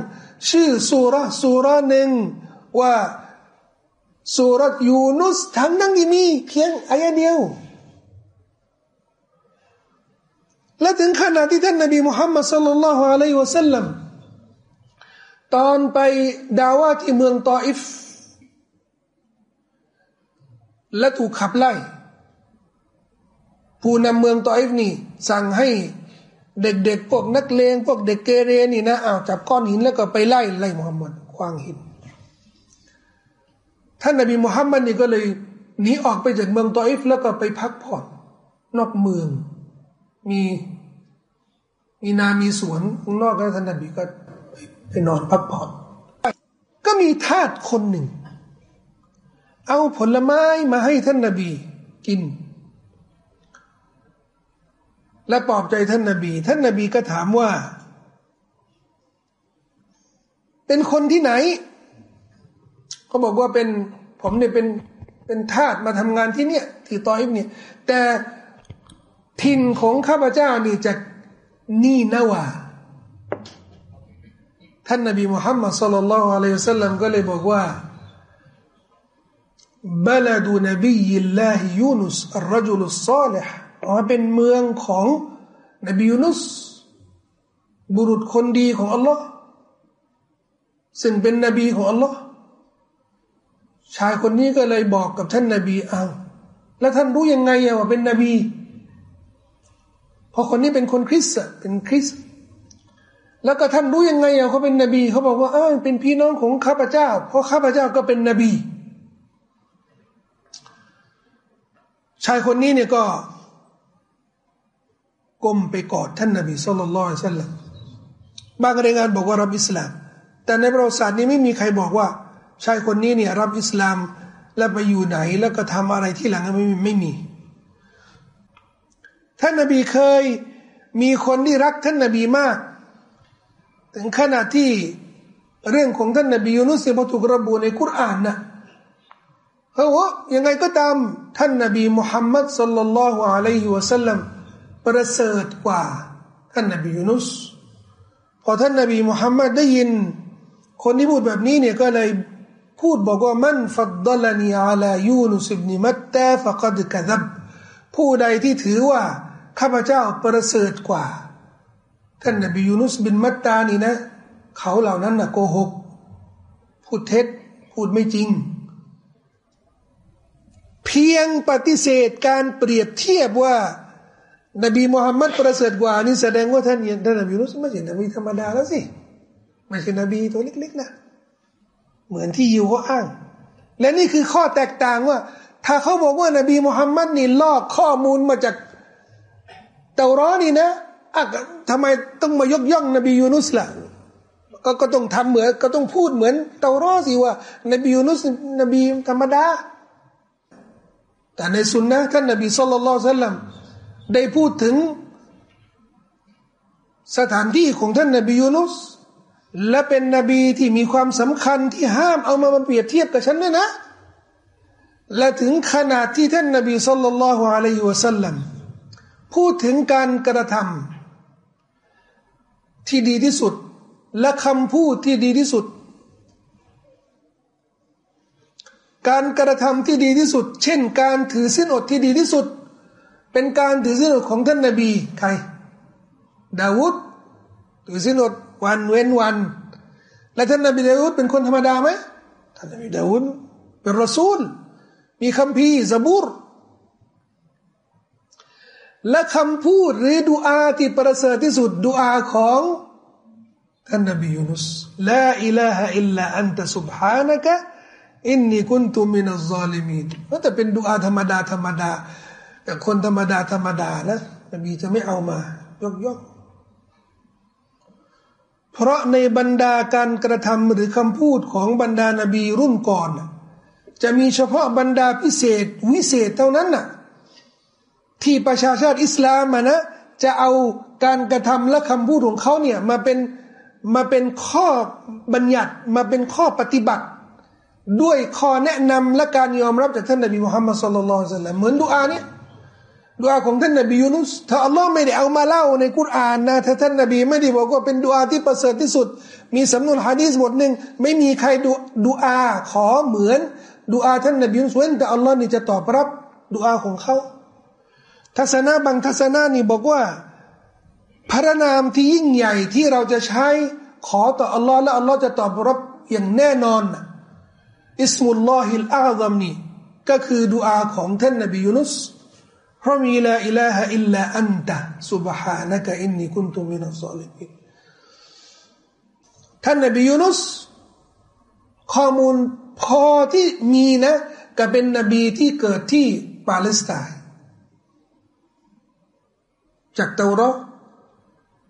ชื่อสุรสุรหนึ่งว่าสุรยูนุสทั้งนั้นที่มีเพียงอายะเดียว และถึงขนาดที่ท่านนบีมุฮัมมัดสัลลัลลอฮุอะลัยวะสัลลัมตอนไปดาวาที่เมืองตออิฟ และถูกขับไล่ ผู้นำเมืองตออิฟนี่สั่งให้ เด็กๆพวกนักเลงพวกเด็กเกเรนี่นะอ้าวจับก้อนหินแล้วก็ไปไล่ไล่มุฮัมมัดควางหิน ท่านนบีมุฮัมมัดนี่ก็เลยหนีออกไปจากเมืองตออิฟแล้วก็ไปพักผ่อนนอกเมือง มีมีนามีสวนข้างนอกแล้วท่านนบีก็ไปนอนพักผ่อน ก็มีทาสคนหนึ่ง เอาผลไม้มาให้ท่านนบีกิน และปลอบใจท่านนาบี ท่านนาบีก็ถามว่า เป็นคนที่ไหนเขาบอกว่าเป็นผมเนี่ยเป็นเป็นทาสมาทำงานที่เนี่ยที่ตออิบเนี่ยแต่ถิ่นของข้าพเจ้านี่จะนี่นาวาท่านนบีมุฮัมมัดสุลลัลลอฮุอะลัยฮิสซาลลัมก็เลยบอกว่าบลดูนบียิ ลลาฮิยูนุสอัลรจุลุสซาลิห์ว่าเป็นเมืองของนบียูนุส บุรุษคนดีของอัลลอฮ์ซึ่งเป็นนบีของอัลลอฮ์ชายคนนี้ก็เลยบอกกับท่านนบีเอาแล้วท่านรู้ยังไงว่าเป็นนบี เพราะคนนี้เป็นคนคริสต์เป็นคริสต์แล้วก็ท่านรู้ยังไงเขาเป็นนบีเขาบอกว่าเออเป็นพี่น้องของข้าพเจ้า เพราะข้าพเจ้าก็เป็นนบี ชายคนนี้เนี่ยก็ ก้มไปกอดท่านนบีสุลต่านละสัลลัมบางรายงานบอกว่ารับอิสลาม แต่ในประวัติศาสตร์นี้ไม่มีใครบอกว่าชายคนนี้เนี่ยรับอิสลามแล้วไปอยู่ไหนแล้วก็ทำอะไรที่หลังไม่มีไม่มี ท่านนบีเคยมีคนที่รักท่านนบีมาก ถึงขนาดที่เรื่องของท่านนบียูนุสเนี่ยถูกระบุในคุรานนะเขาว่ายังไงก็ตามท่านนบีมุฮัมมัดสัลลัลลอฮุอะลัยฮิวะสัลลัม ประเสริฐกว่า ท่านนบียูนุสพอท่านนบีมุฮัมมัดได้ยิน คนที่พูดแบบนี้เนี่ยก็เลยพูดบอกว่ามันฟัดดลนีอาลายูนุสบนิมัตตาฟะกัดกะดับผู้ใดที่ถือว่า ข้าพเจ้าประเสริฐกว่า ท่านนบียูนุสบินมัตตานี่นะ เขาเหล่านั้นนะโกหก พูดเท็จ พูดไม่จริง เพียงปฏิเสธการเปรียบเทียบว่า นบีมุฮัมมัดประเสริฐกว่านี่แสดงว่าท่านท่านนบียูนุสไม่ใช่นบีธรรมดาแล้วสิไม่ใช่นบีตัวเล็กๆนะเหมือนที่ยูเขาอ้าง และนี่คือข้อแตกต่างว่า ถ้าเขาบอกว่านบีมุฮัมมัดนี่ลอกข้อมูลมาจากเตารอนี่นะอะทำไมต้องมายกย่องนบียูนุสล่ะก็ก็ต้องทำเหมือนก็ต้องพูดเหมือนเตารอสิว่า นบียูนุสนบีธรรมดา แต่ในสุนนะท่านนบีสุลต่านสัลลัม ได้พูดถึงสถานที่ของท่านนบียูนุส และเป็นนบีที่มีความสำคัญที่ห้ามเอามามาเปรียบเทียบกับฉันด้วยนะ และถึงขนาดที่ท่านนบีสุลต่านละฮ์อะลัยฮิวะสัลลัมพูดถึงการกระทำที่ดีที่สุด และคำพูดที่ดีที่สุด การกระทำที่ดีที่สุด เช่น การถือสินอดที่ดีที่สุด เป็นการถือสินอดของท่านนบีใคร ดาวุฒถือสินอดวันเว้นวัน และท่านนบีดาวุฒเป็นคนธรรมดาไหมท่านนบีดาวุฒเป็นรอซูล มีคำพีซาบูรและคำพูดหรือดูอาที่ประเสริฐที่สุดดูอาของท่านนบียูนุสลาอิลาฮะอิลลาอันตะสุบฮานะกะอินนีกุนตุมินัลซาลิมีนแต่เป็นดูอาธรรมดาธรรมดา แต่คนธรรมดาธรรมดานะนบีจะไม่เอามา ยกยกเพราะในบรรดาการกระทำหรือคำพูดของบรรดานาบีรุ่นก่อน จะมีเฉพาะบรรดาพิเศษวิเศษเท่านั้นน่ะที่ประชาชาติอิสลามนะจะเอาการกระทำและคำพูดของเขาเนี่ยมาเป็นมาเป็นข้อบัญญัติมาเป็นข้อปฏิบัติ ด้วยข้อแนะนำและการยอมรับจากท่านนบีมุฮัมมัดสุลลัลลอฮุซัลลัมเหมือนดุอาเนี่ย ดุอาของท่านนบียูนุสถ้าอัลลอฮ์ไม่ได้เอามาเล่าในกุรอานนะถ้าท่านนบีไม่ได้บอกว่าเป็นดุอาที่ประเสริฐที่สุด มีสำนวนฮะดีษบทหนึ่งไม่มีใครดูดุอาขอเหมือนดุอาท่านนบียูนุสเว้นแต่อัลลอฮ์นี่จะตอบรับดุอาของเขาทัศนะบางทัศนะนี่บอกว่าพระนามที่ยิ่งใหญ่ที่เราจะใช้ขอต่ออัลลอฮ์และอัลลอฮ์จะตอบรับอย่างแน่นอนاسم الله الأعظم นี่ก็คือดุอาของท่านนบียูนุส ราะมีلا إله إلا أنتสุบฮานะกะอินนีคุนตุมินัสซาลิมินท่านนบียูนุสข้อมูลพอที่มีนะก็เป็นนบีที่เกิดที่ปาเลสไตน์จากเตารอ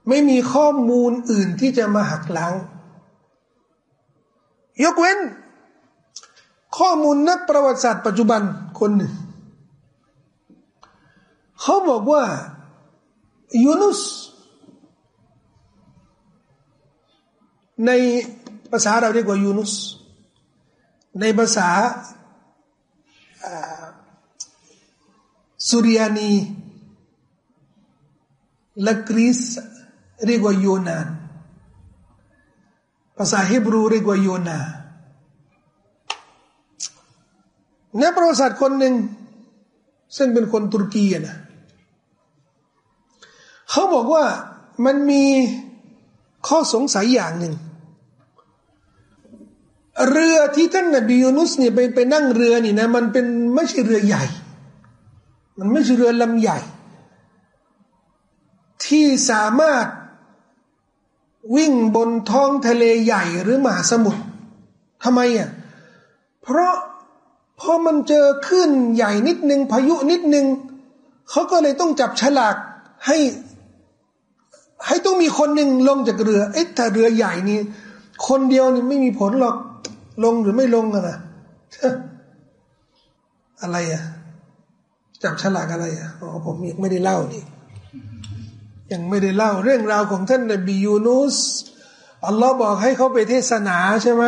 ไม่มีข้อมูลอื่นที่จะมาหักล้าง ยกเว้น ข้อมูลนักประวัติศาสตร์ปัจจุบันคนหนึ่ง เขาบอกว่ายูนุส ในภาษาเราเรียกว่ายูนุส ในภาษาสุริยานีและกรีซเรียกว่าโยนาน ภาษาฮิบรูเรียกว่าโยนาในประวัติศาสตร์คนหนึ่งซึ่งเป็นคนตุรกีนะ เขาบอกว่ามันมีข้อสงสัยอย่างหนึ่ง เรือที่ท่านนบียูนุสเนี่ยไปไปนั่งเรือนี่นะมันเป็นไม่ใช่เรือใหญ่ มันไม่ใช่เรือลำใหญ่ ที่สามารถวิ่งบนท้องทะเลใหญ่หรือมหาสมุทรทำไมอะเพราะพอมันเจอขึ้นใหญ่นิดนึงพายุนิดนึงเขาก็เลยต้องจับฉลากให้ ให้ต้องมีคนหนึ่งลงจากเรือเอ๊ะถ้าเรือใหญ่นี่คนเดียวนี่ไม่มีผลหรอกลงหรือไม่ลงกันนะอะไรอะจับฉลากอะไรอะอ๋อผมยังไม่ได้เล่านี่ยังไม่ได้เล่าเรื่องราวของท่านนบียูนุสอัลลอฮ์บอกให้เขาไปเทศนาใช่ไหม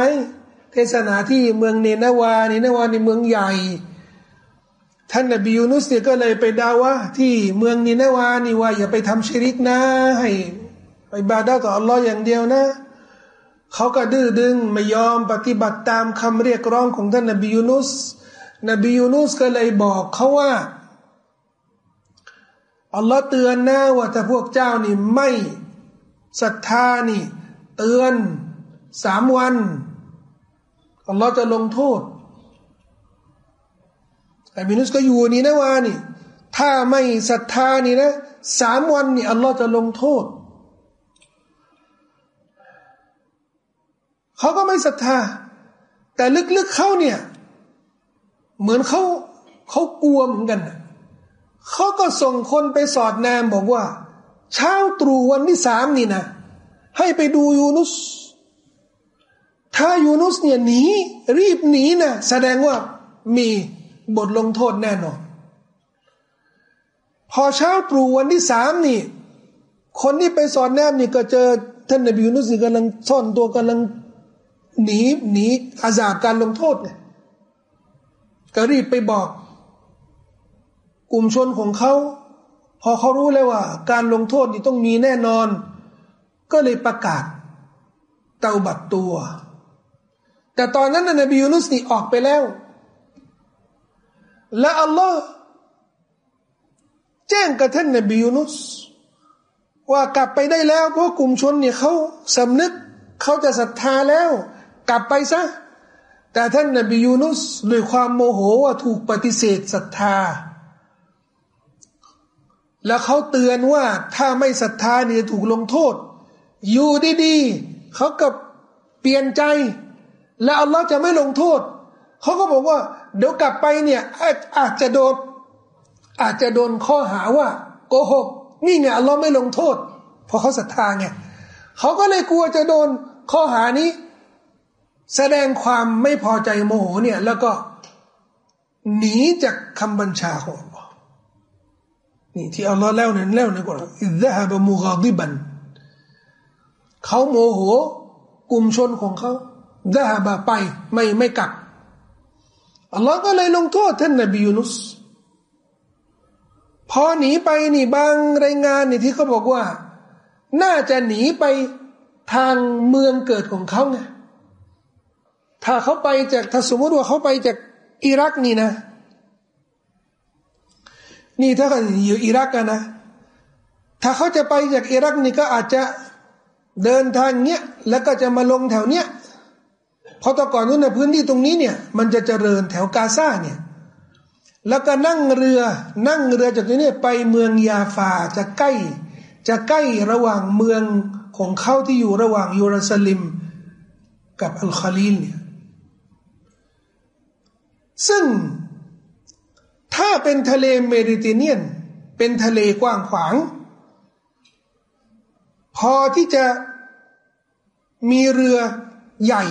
เทศนาที่เมืองเนนาวาเนนาวาในเมืองใหญ่ ท่านนบียูนุสเนี่ยก็เลยไปดาวะที่เมืองเนนาวานี่ว่า อย่าไปทำชิริกนะ ให้ไปบาดาต่ออัลลอฮ์อย่างเดียวนะเขาก็ดื้อดึงไม่ยอมปฏิบัติตามคำเรียกร้องของท่านนบียูนุส นบียูนุสก็เลยบอกเขาว่าอัลลอฮ์เตือนนะว่าถ้าพวกเจ้านี่ไม่ศรัทธานี่ เตือนสามวันอัลลอฮ์จะลงโทษ ไอ้มินุสก็อยู่นี่นะวานี่ ถ้าไม่ศรัทธานี่นะสามวันนี่อัลลอฮ์จะลงโทษเขาก็ไม่ศรัทธา แต่ลึกๆเขาเนี่ย เหมือนเขาเขากลัวเหมือนกันเขาก็ส่งคนไปสอดแนมบอกว่า เช้าตรู่วันที่สามนี่นะ ให้ไปดูยูนุส ถ้ายูนุสเนี่ยหนีรีบหนีนะแสดงว่ามี บทลงโทษแน่นอน พอเช้าตรู่วันที่สามนี่ คนที่ไปสอนแนมนี่ก็เจอท่านนบียูนุสกำลังซ่อนตัวกำลังหนีหนีอาซาบการลงโทษไงก็รีบไปบอก กลุ่มชนของเขา พอเขารู้แล้วว่า การลงโทษนี่ต้องมีแน่นอน ก็เลยประกาศ เตาบัตตัว แต่ตอนนั้นนบียูนุสนี่ออกไปแล้ว และอัลลอฮ์แจ้งกับท่านนบียูนุสว่ากลับไปได้แล้วเพราะกลุ่มชนเนี่ยเขาสำนึกเขาจะศรัทธาแล้ว กลับไปซะแต่ท่านนบียูนุสด้วยความโมโหว่าถูกปฏิเสธศรัทธา แล้วเขาเตือนว่าถ้าไม่ศรัทธาเนี่ยถูกลงโทษ อยู่ดีๆเขากับเปลี่ยนใจ แล้วอัลลอฮ์จะไม่ลงโทษ เขาก็บอกว่า เดี๋ยวกลับไปเนี่ยอาจจะโดน อาจจะโดนข้อหาว่า โกหก นี่ไงอัลลอฮ์ไม่ลงโทษ เพราะเขาศรัทธาไงเขาก็เลยกลัวจะโดนข้อหานี้ แสดงความไม่พอใจโมโหเนี่ย แล้วก็หนีจากคำบัญชาของอัลลอฮ์นี่ที่อัลลอฮ์เล่าเนี่ยเล่าในกุรอานอิซะฮบมุกาดิบันเขาโมโห กลุ่มชนของเขาดาบะไปไม่ไม่กลับ อัลลอฮ์ก็เลยลงโทษท่านนบียูนุส พอหนีไปนี่บางรายงานนี่ที่เขาบอกว่า น่าจะหนีไปทางเมืองเกิดของเขาไงถ้าเขาไปจากถ้าสมมติว่าเขาไปจากอิรักนี่นะ นี่ถ้าเขาอยู่อิรักกันนะ ถ้าเขาจะไปจากอิรักนี่ก็อาจจะเดินทางเนี้ยแล้วก็จะมาลงแถวเนี้ย พราะแต่ก่อนนู้นในพื้นที่ตรงนี้เนี่ยมันจะเจริญแถวกาซาเนี่ยแล้วก็นั่งเรือนั่งเรือจากที่นี่ไปเมืองยาฟาจะใกล้ จะใกล้ระหว่างเมืองของเขาที่อยู่ระหว่างยูรูซาลิม กับอัลคาลีนเนี่ยซึ่งถ้าเป็นทะเลเมดิเตเนียน เป็นทะเลกว้างขวาง พอที่จะมีเรือใหญ่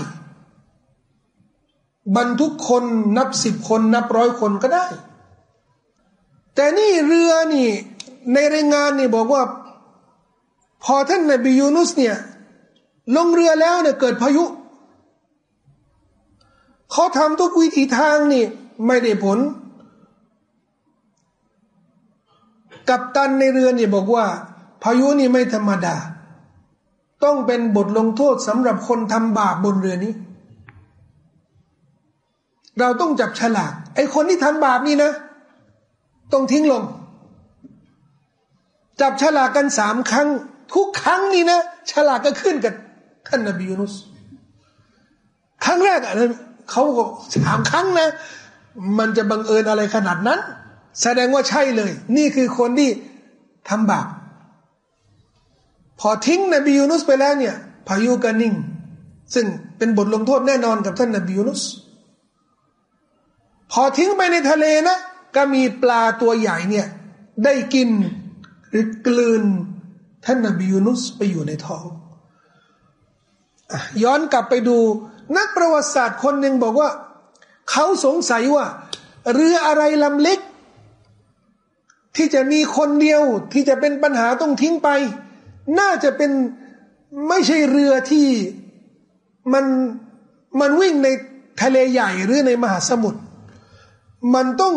บรรทุกคนนับสิบคนนับร้อยคนก็ได้ แต่นี่เรือนี่ ในรายงานนี่บอกว่า พอท่านนบียูนุสเนี่ย ลงเรือแล้วเนี่ยเกิดพายุเขาทำทุกวิธีทางนี่ ไม่ได้ผล กับตันในเรือนี่บอกว่า พายุนี่ไม่ธรรมดา ต้องเป็นบทลงโทษสำหรับคนทำบาปบนเรือนี้ เราต้องจับฉลากไอ้คนที่ทำบาปนี่นะ ต้องทิ้งลง จับฉลากกันสามครั้ง ทุกครั้งนี่นะ ฉลากก็ขึ้นกับท่านนบียูนุส ครั้งแรกอะเขาก็สามครั้งนะ มันจะบังเอิญอะไรขนาดนั้น แสดงว่าใช่เลย นี่คือคนที่ทำบาปพอทิ้งนบียูนุสไปแล้วเนี่ย พายุก็นิ่ง ซึ่งเป็นบทลงโทษแน่นอนกับท่านนบียูนุส พอทิ้งไปในทะเลนะ ก็มีปลาตัวใหญ่เนี่ย ได้กินหรือกลืน ท่านนบียูนุสไปอยู่ในท้องย้อนกลับไปดู นักประวัติศาสตร์คนหนึ่งบอกว่า เขาสงสัยว่า เรืออะไรลำเล็ก ที่จะมีคนเดียวที่จะเป็นปัญหาต้องทิ้งไป น่าจะเป็นไม่ใช่เรือที่มันมันวิ่งในทะเลใหญ่หรือในมหาสมุทร มันต้อง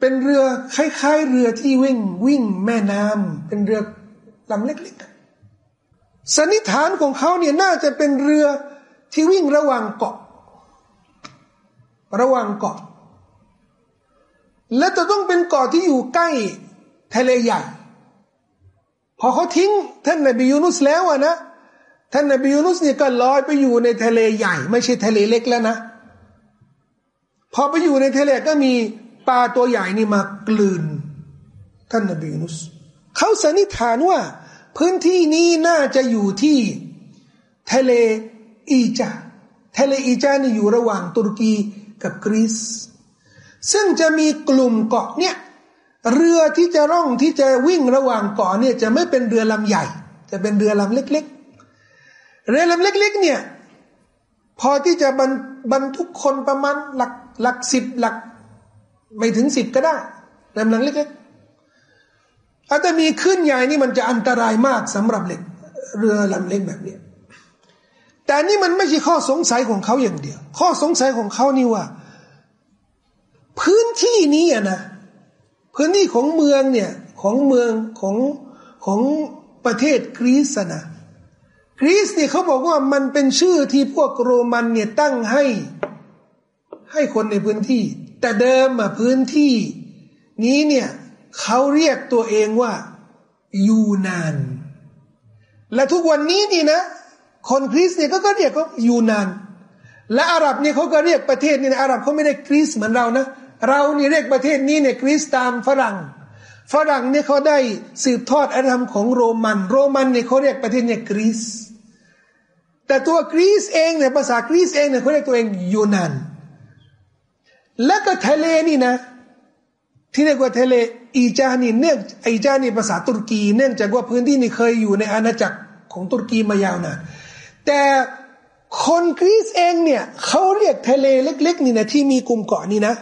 เป็นเรือคล้ายๆ เรือที่วิ่งวิ่งแม่น้ำเป็นเรือลำเล็กๆสันนิษฐานของเขาเนี่ยน่าจะเป็นเรือที่วิ่งระหว่างเกาะ ระหว่างเกาะ และจะต้องเป็นเกาะที่อยู่ใกล้ทะเลใหญ่ พอเขาทิ้งท่านนบียูนุสแล้วอะนะท่านนบียูนุสเนี่ยก็ลอยไปอยู่ในทะเลใหญ่ ไม่ใช่ทะเลเล็กแล้วนะ พอไปอยู่ในทะเลก็มีปลาตัวใหญ่นี่มากลืน ท่านนบียูนุสเขาสันนิษฐานว่า พื้นที่นี้น่าจะอยู่ที่ทะเลอีจาทะเลอีจานี่อยู่ระหว่างตุรกีกับกรีซซึ่งจะมีกลุ่มเกาะเนี่ยเรือที่จะร่องที่จะวิ่งระหว่างเกาะเนี่ยจะไม่เป็นเรือลำใหญ่ จะเป็นเรือลำเล็กๆ เรือลำเล็กๆเนี่ยพอที่จะบรรบรรทุกคนประมาณหลัก หลักสิบหลัก ไม่ถึงสิบก็ได้ลำลำเล็กๆถ้าจะมีขึ้นใหญ่นี่มันจะอันตรายมากสำหรับเล็ก เรือลำเล็กแบบนี้แต่นี่มันไม่ใช่ข้อสงสัยของเขาอย่างเดียว ข้อสงสัยของเขานี่ว่า พื้นที่นี้อะนะ พื้นที่ของเมืองเนี่ยของเมืองของของประเทศกรีซนะกรีซเนี่ยเขาบอกว่ามันเป็นชื่อที่พวกโรมันเนี่ยตั้งให้ ให้คนในพื้นที่ แต่เดิมอะพื้นที่ นี้เนี่ยเขาเรียกตัวเองว่ายูนาน และทุกวันนี้นี่นะ คนคริสเนี่ยก็ก็เรียกเขายูนาน และอาหรับเนี่ยเขาก็เรียกประเทศนี่นะอาหรับเขาไม่ได้คริสเหมือนเรานะ เรานี่เรียกประเทศนี้เนี่ยคริสตามฝรั่ง ฝรั่งเนี่ยเขาได้สืบทอดอารยธรรมของโรมัน โรมันเนี่ยเขาเรียกประเทศเนี่ยกรีซแต่ตัวกรีซเองเนี่ยภาษากรีซเองเนี่ยเขาเรียกตัวเองยูนาน และก็ทะเลนี่นะ ที่เรียกว่าทะเลอีจานี่เนื่องอีจานี่ภาษาตุรกีเนื่องจากว่าพื้นที่นี้เคยอยู่ในอาณาจักรของตุรกีมายาวนานแต่คนกรีซเองเนี่ยเขาเรียกทะเลเล็ก ๆ นี่นะที่มีกลุ่มเกาะนี่นะ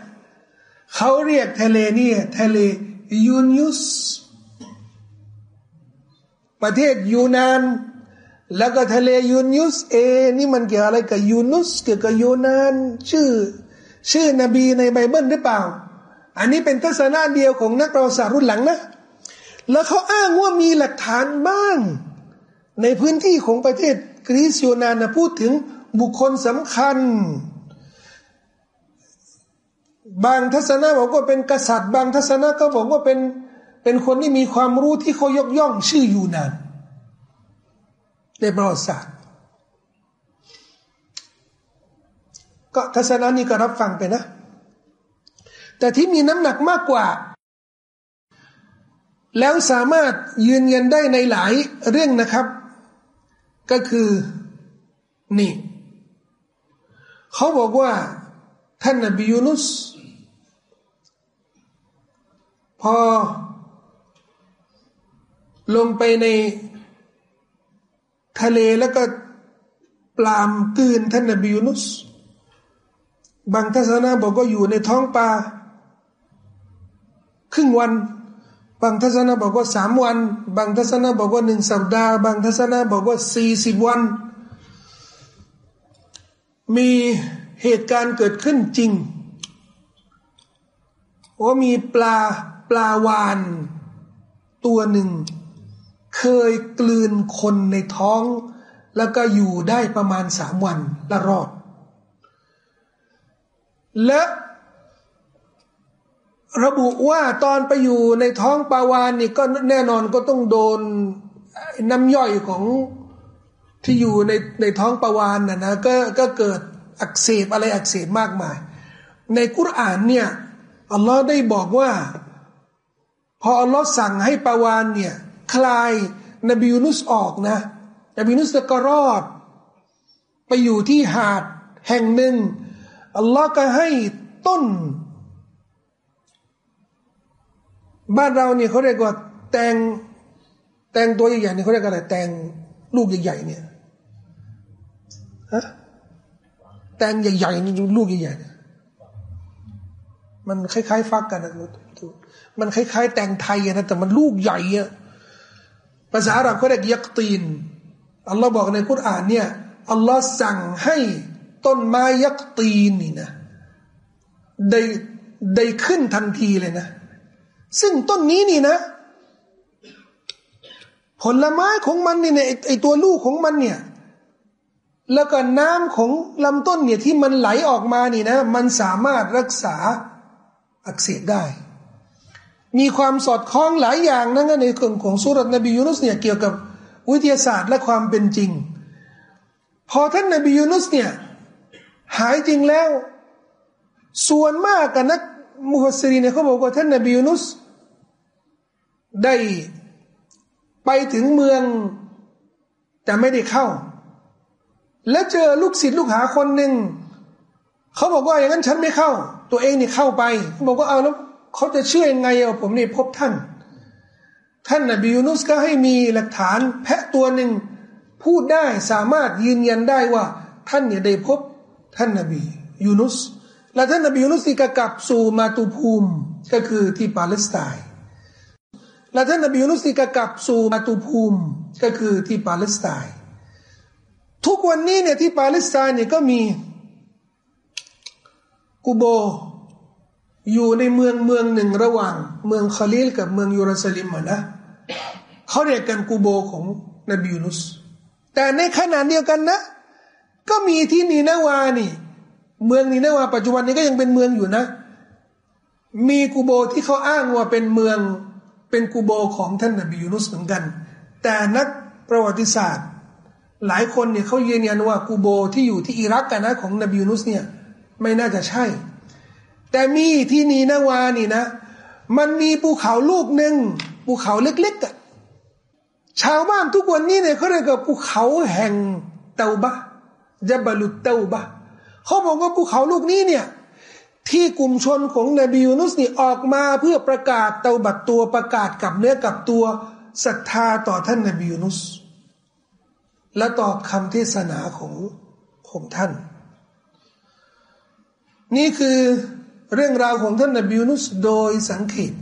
เขาเรียกทะเลนี่ทะเลยูนิสประเทศยูนาน แล้วก็ทะเลยูนิสเอ นี่มันเกี่ยวอะไรกับยูนุสเกี่ยวกับยูนาน ชื่อ ชื่อนบีในไบเบิลหรือเปล่า อันนี้เป็นทัศนะเดียวของนักประวัติศาสตร์รุ่นหลังนะ แล้วเขาอ้างว่ามีหลักฐานบ้าง ในพื้นที่ของประเทศกรีซยูนานนะพูดถึงบุคคลสำคัญ บางทัศนะบอกว่าเป็นกษัตริย์ บางทัศนะก็บอกว่าเป็นเป็นคนที่มีความรู้ที่เขายกย่องชื่อยูนานในประวัติศาสตร์ ก็ทัศนะนี้ก็รับฟังไปนะ แต่ที่มีน้ำหนักมากกว่า แล้วสามารถยืนยันได้ในหลายเรื่องนะครับ ก็คือนี่ เขาบอกว่า ท่านนบียูนุส พอ ลงไปในทะเลแล้วก็ปลามกืนท่านนบียูนุส บางทัศนะบอกว่าอยู่ในท้องปลาครึ่งวัน บางทัศนะบอกว่าสามวัน บางทัศนะบอกว่าหนึ่งสัปดาห์ บางทัศนะบอกว่าสี่สิบวัน มีเหตุการณ์เกิดขึ้นจริงว่ามีปลาปลาวานตัวหนึ่ง เคยกลืนคนในท้อง แล้วก็อยู่ได้ประมาณสามวันและรอด และระบุว่าตอนไปอยู่ในท้องปาวานนี่ก็แน่นอนก็ต้องโดนน้ำย่อยของที่อยู่ในในท้องปาวานน่ะนะก็ก็เกิดอักเสบอะไรอักเสบมากมาย ในกุรอานเนี่ยอัลลอฮ์ได้บอกว่า พออัลลอฮ์สั่งให้ปาวานเนี่ยคลายนบียูนุสออกนะนบียูนุสก็รอด ไปอยู่ที่หาดแห่งหนึ่ง อัลลอฮ์ก็ให้ต้น บ้านเราเนี่ยเขาเรียกว่า แตงแตงตัวใหญ่ๆเนี่ยเขาเรียกอะไรแตงลูกใหญ่ๆเนี่ยฮะแตงใหญ่ๆนี่ลูกใหญ่ๆเนี่ยมันคล้ายๆฟักกันนะมันคล้ายๆ แตงไทยนะแต่มันลูกใหญ่อะภาษาอาหรับเขาเรียกยักตีนอัลลอฮ์บอกในคุรานเนี่ยอัลลอฮ์สั่งให้ ต้นไม้ยักตีนนี่นะได้ได้ขึ้นทันทีเลยนะ ซึ่งต้นนี้นี่นะ ผลไม้ของมันนี่เนี่ยไอตัวลูกของมันเนี่ย แล้วก็น้ำของลำต้นเนี่ยที่มันไหลออกมานี่นะ มันสามารถรักษาอักเสบได้ มีความสอดคล้องหลายอย่างนั่นในเรื่องของสุรนบียูนุสเนี่ยเกี่ยวกับวิทยาศาสตร์และความเป็นจริง พอท่านนบียูนุสเนี่ย หายจริงแล้ว ส่วนมากกันนักมุฮัสซีเนี่ยเขาบอกว่าท่านนบียูนุส ได้ไปถึงเมือง แต่ไม่ได้เข้า แล้วเจอลูกศิษย์ลูกหาคนหนึ่งเขาบอกว่าอย่างนั้นฉันไม่เข้า ตัวเองนี่เข้าไปเขาบอกว่าเอาแล้วเขาจะเชื่อยังไงเอาผมนี่พบท่าน ท่านนบียูนุสก็ให้มีหลักฐาน แพะตัวหนึ่งพูดได้สามารถยืนยันได้ว่า ท่านเนี่ยได้พบ ท่านนบียูนุสและท่านนบียูนุสก็กลับสู่มาตุภูมิก็คือที่ปาเลสไตน์และท่านนบียูนุสก็กลับสู่มาตุภูมิก็คือที่ปาเลสไตน์ทุกวันนี้เนี่ยที่ปาเลสไตน์เนี่ยก็มีกูโบอยู่ในเมืองเมืองหนึ่งระหว่าง เมืองคาลิลกับเมืองยูรัสลิมนะเขาเรียกกันกูโบของนบียูนุสแต่ในขณะเดียวกันนะ ก็มีที่นีนาวานี่ เมืองนีนะว่าปัจจุบันนี้ก็ยังเป็นเมืองอยู่นะ มีกูโบที่เขาอ้างว่าเป็นเมืองเป็นกูโบของท่านนบียูนุสเหมือนกัน แต่นักประวัติศาสตร์ หลายคนเนี่ยเขายืนยันว่ากูโบที่อยู่ที่อิรักกันนะของนบียูนุสเนี่ยไม่น่าจะใช่ แต่มีที่นีนาวานี่นะ มันมีภูเขาลูกหนึ่งภูเขาเล็กๆอะชาวบ้านทุกวันนี้เนี่ยเขาเรียกว่าภูเขาแห่งเตาบะ จับลุตเตาบะเขาบอกว่าภูเขาลูกนี้เนี่ย ที่กลุ่มชนของนบียูนุสนี่ออกมาเพื่อประกาศเตาบัตตัวประกาศกับเนื้อกับตัวศรัทธาต่อท่านนบียูนุส และต่อคำเทศนาของของท่าน นี่คือเรื่องราวของท่านนบียูนุสโดยสังเขต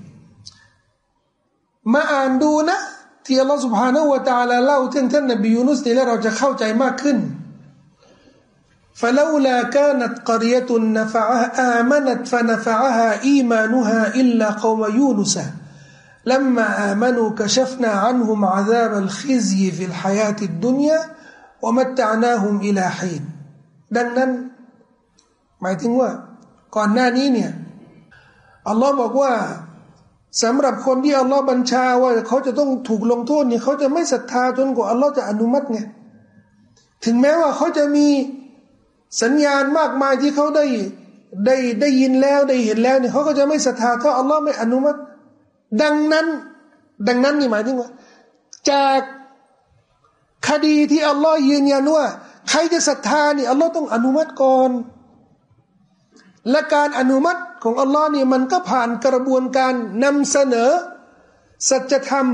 มาอ่านดูนะที่อัลลอฮฺสุบฮานาวะตาลาเล่าถึงท่านนบียูนุสนี่แล้วเราจะเข้าใจมากขึ้น فلولا كانت قرية نفعها آمنت فنفعها إيمانها إلا قوم يونس لما آمنوا كشفنا عنهم عذاب الخزي في الحياة الدنيا ومتعناهم إلى حين ดังนั้นหมายถึงว่าก่อนหน้านี้เนี่ยอัลลอฮ์บอกว่าสำหรับคนที่อัลลอฮ์บัญชาว่าเขาจะต้องถูกลงโทษเนี่ยเขาจะไม่ศรัทธาจนกว่าอัลลอฮ์จะอนุมัติไงถึงแม้ว่าเขาจะมี สัญญาณมากมายที่เขาได้ได้ได้ยินแล้วได้เห็นแล้วเนี่ยเขาก็จะไม่ศรัทธาถ้าอัลลอฮ์ไม่อนุมัติ ดังนั้น ดังนั้นนี่หมายถึงว่า จากคดีที่อัลลอฮ์ยืนยันว่า ใครจะศรัทธาเนี่ยอัลลอฮ์ต้องอนุมัติก่อน และการอนุมัติของอัลลอฮ์นี่มันก็ผ่านกระบวนการนำเสนอ สัจธรรม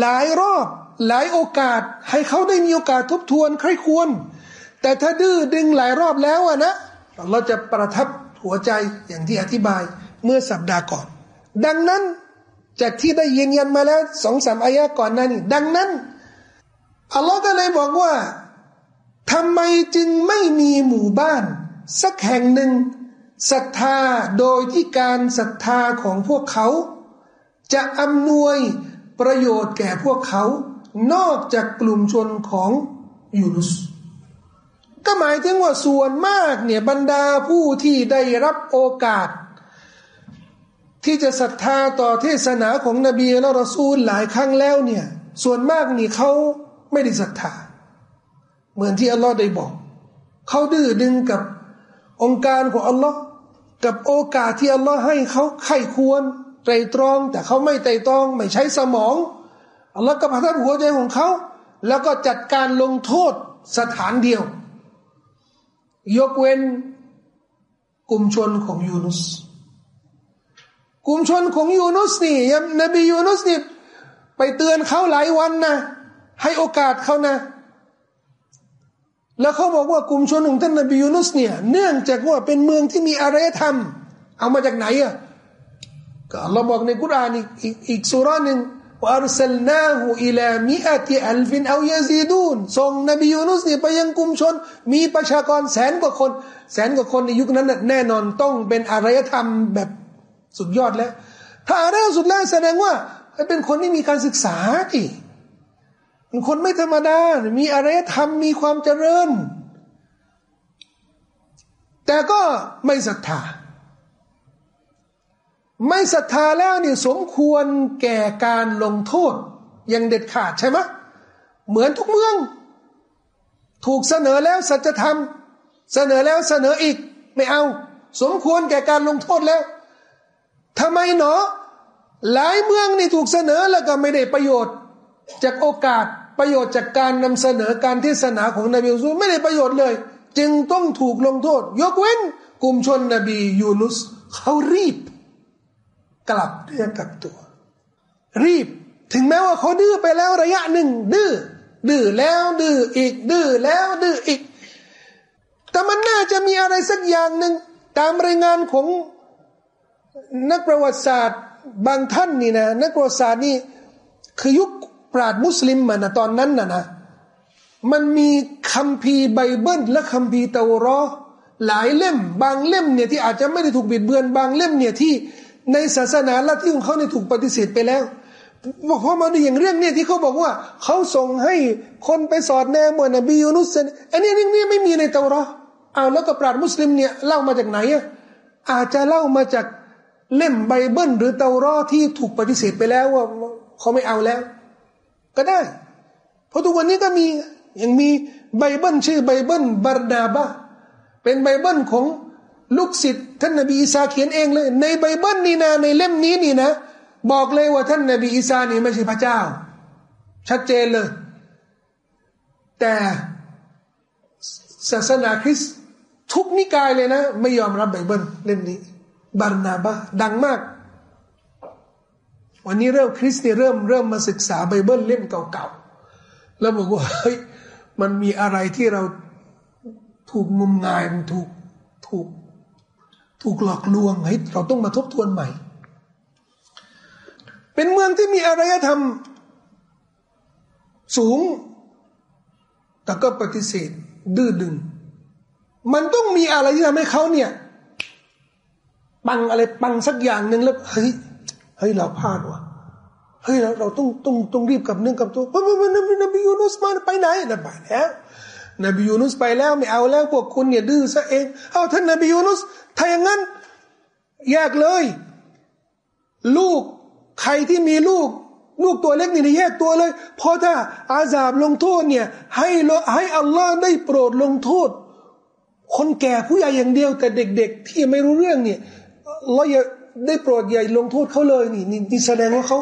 หลายรอบ หลายโอกาส ให้เขาได้มีโอกาสทบทวนใครควร แต่ถ้าดื้อดึงหลายรอบแล้วอะนะเราจะประทับหัวใจอย่างที่อธิบายเมื่อสัปดาห์ก่อน ดังนั้นจากที่ได้ยืนยันมาแล้วสองสามอายะก่อนนั้นนี่ดังนั้นอัลลอฮ์ก็เลยบอกว่าทำไมจึงไม่มีหมู่บ้าน สักแห่งหนึ่งศรัทธาโดยที่การศรัทธาของพวกเขา จะอำนวยประโยชน์แก่พวกเขา นอกจากกลุ่มชนของยูนุส ก็หมายถึงว่าส่วนมากเนี่ยบรรดาผู้ที่ได้รับโอกาส ที่จะศรัทธาต่อเทศนาของนบีและรอซูลหลายครั้งแล้วเนี่ยส่วนมากนี่เขาไม่ได้ศรัทธา เหมือนที่อัลลอฮ์ได้บอก เขาดื้อดึงกับองค์การของอัลลอฮ์กับโอกาสที่อัลลอฮ์ให้เขาไข้ควรไตรตรอง แต่เขาไม่ไตรตรอง ไม่ใช้สมองอัลลอฮ์ก็พัฒนาหัวใจของเขา แล้วก็จัดการลงโทษสถานเดียว ยกเว้นกลุ่มชนของยูนุส กลุ่มชนของยูนุสนี่นบียูนุสนี่ไปเตือนเขาหลายวันนะ ให้โอกาสเขานะ แล้วเขาบอกว่ากลุ่มชนของท่านนบียูนุสเนี่ยเนื่องจากว่าเป็นเมืองที่มีอารยธรรม เอามาจากไหนอะก็เราบอกในกุรานอีกอีกอีกสุราหนึ่ง ว่าأرسلناه إلى مائة ألف أو يزيدونส่งนบียูนุสเนี่ยไปยังกลุ่มชน มีประชากรแสนกว่าคน แสนกว่าคนในยุคนั้นแน่นอนต้องเป็นอารยธรรมแบบสุดยอดแล้ว ถ้าอารยสุดแล้วแสดงว่าเป็นคนที่มีการศึกษาอีกเป็นคนไม่ธรรมดา มีอารยธรรมมีความเจริญ แต่ก็ไม่ศรัทธา ไม่ศรัทธาแล้วเนี่ยสมควรแก่การลงโทษอย่างเด็ดขาดใช่ไหมเหมือนทุกเมือง ถูกเสนอแล้วสัจธรรม เสนอแล้วเสนออีก ไม่เอา สมควรแก่การลงโทษแล้วทำไมเนาะหลายเมืองนี่ถูกเสนอแล้วก็ไม่ได้ประโยชน์ จากโอกาสประโยชน์จากการนำเสนอการเทศนาของนบียูซุไม่ได้ประโยชน์เลย จึงต้องถูกลงโทษ ยกเว้นกลุ่มชนนบียูนุสเขารีบ กลับเรื่องกับตัว รีบถึงแม้ว่าเขาดื้อไปแล้วระยะหนึ่ง ดื้อดื้อแล้วดื้ออีก ดื้อแล้วดื้ออีก แต่มันน่าจะมีอะไรสักอย่างหนึ่งตามรายงานของนักประวัติศาสตร์บางท่านนี่นะนักประวัติศาสตร์นี่คือยุคปราดมุสลิมมานะตอนนั้นนะนะมันมีคัมภีร์ไบเบิลและคัมภีร์เตารอหลายเล่ม บางเล่มเนี่ยที่อาจจะไม่ได้ถูกบิดเบือนบางเล่มเนี่ยที่ ในศาสนาลัทธิของเขาเนี่ยถูกปฏิเสธไปแล้วเพราะมาดูอย่างเรื่องเนี่ยที่เขาบอกว่าเขาส่งให้คนไปสอดแนมว่านบียูนุสอันนี้เรื่องนี้ไม่มีในเตารอเอาแล้วก็ปราชญ์มุสลิมเนี่ยเล่ามาจากไหนอะอาจจะเล่ามาจากเล่มไบเบิลหรือเตารอที่ถูกปฏิเสธไปแล้วว่าเขาไม่เอาแล้ว ก็ได้ เพราะทุกวันนี้ก็มียังมีไบเบิลชื่อไบเบิลบาร์นาบาเป็นไบเบิลของ ลูกศิษย์ท่านนบีอีสาเขียนเองเลย ในไบเบิลนี่นะในเล่มนี้นี่นะ บอกเลยว่าท่านนบีอีสานี่ไม่ใช่พระเจ้า ชัดเจนเลย แต่ศาสนาคริสต์ทุกนิกายเลยนะ ไม่ยอมรับไบเบิลเล่มนี้บาร์นาบาดังมาก วันนี้เริ่มคริสเตียนเริ่มเริ่มมาศึกษาไบเบิลเล่มเก่าๆแล้วบอกว่าเฮ้ยมันมีอะไรที่เราถูกงมงายมันถูกถูก ถูกหลอกลวงให้เราต้องมาทบทวนใหม่ เป็นเมืองที่มีอารยธรรมสูง แต่ก็ปฏิเสธ ดื้อดึง มันต้องมีอะไรที่ทำให้เขาเนี่ย ปังอะไรปังสักอย่างหนึ่งแล้วเฮ้ยเฮ้ยเราพลาดว่ะเฮ้ยเราเราต้องต้องต้องรีบกับเนื่องกับตัวเพราะว่านบีนบียูนุสมาไปไหนนะไปแล้วนบียูนุสไปแล้วไม่เอาแล้วพวกคุณเนี่ยดื้อซะเองเอาท่านนบียูนุส ถ้าอย่างนั้นแยกเลย ลูกใครที่มีลูก ลูกตัวเล็กนี่แยกตัวเลย เพราะถ้าอาซาบลงโทษเนี่ย ให้ให้อัลลอฮ์ได้โปรดลงโทษ คนแก่ผู้ใหญ่อย่างเดียว แต่เด็ก ๆ ที่ไม่รู้เรื่องเนี่ยเราอย่าได้โปรดใหญ่ลงโทษเขาเลยนี่นี่แสดงว่าเขา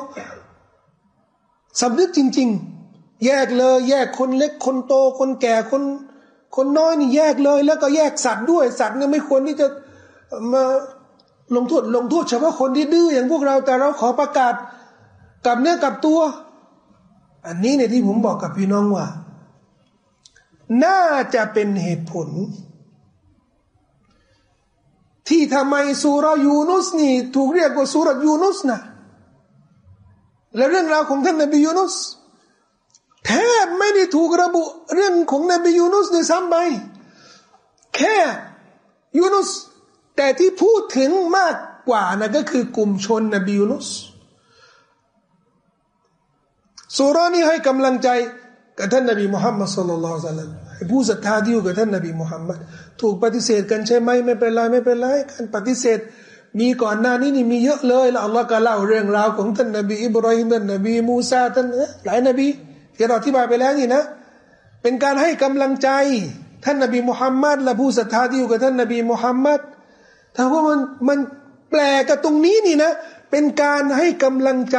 สำนึกจริง ๆ แยกเลย แยกคนเล็กคนโตคนแก่คน คนน้อยนี่แยกเลย แล้วก็แยกสัตว์ด้วยสัตว์เนี่ยไม่ควรที่จะ มาลงโทษลงโทษเฉพาะคนที่ดื้ออย่างพวกเราแต่เราขอประกาศกับเนื้อกับตัว อันนี้เนี่ยที่ผมบอกกับพี่น้องว่า น่าจะเป็นเหตุผล ที่ทำไมสุรยูนุสนี่ ถูกเรียกว่าสุรยูนุสนะและเรื่องราวของท่านนบียูนุสแทบไม่ได้ถูกระบุเรื่องของนบียูนุสในซ้ำไปแค่ยูนุส แต่ที่พูดถึงมากกว่านะก็คือกลุ่มชนนบียูนุสสุรานี้ให้กำลังใจกับท่านนบีมุฮัมมัดสุลลัลสัลลัมให้ผู้ศรัทธาที่อยู่กับท่านนบีมุฮัมมัดถูกปฏิเสธกันใช่ไหมไม่เป็นไรไม่เป็นไรการปฏิเสธ มีก่อนหน้านี้นี่มีเยอะเลยแล้วอัลลอฮ์ก็เล่าเรื่องราวของท่านนบีอิบราฮิมท่านนบีมูซาท่านหลายนบีที่เราอธิบายไปแล้วนี่นะ เป็นการให้กำลังใจ ท่านนบีมุฮัมมัดและผู้ศรัทธาที่อยู่กับท่านนบีมุฮัมมัด ถ้าว่ามันมันแปลกกับตรงนี้นี่นะ เป็นการให้กำลังใจ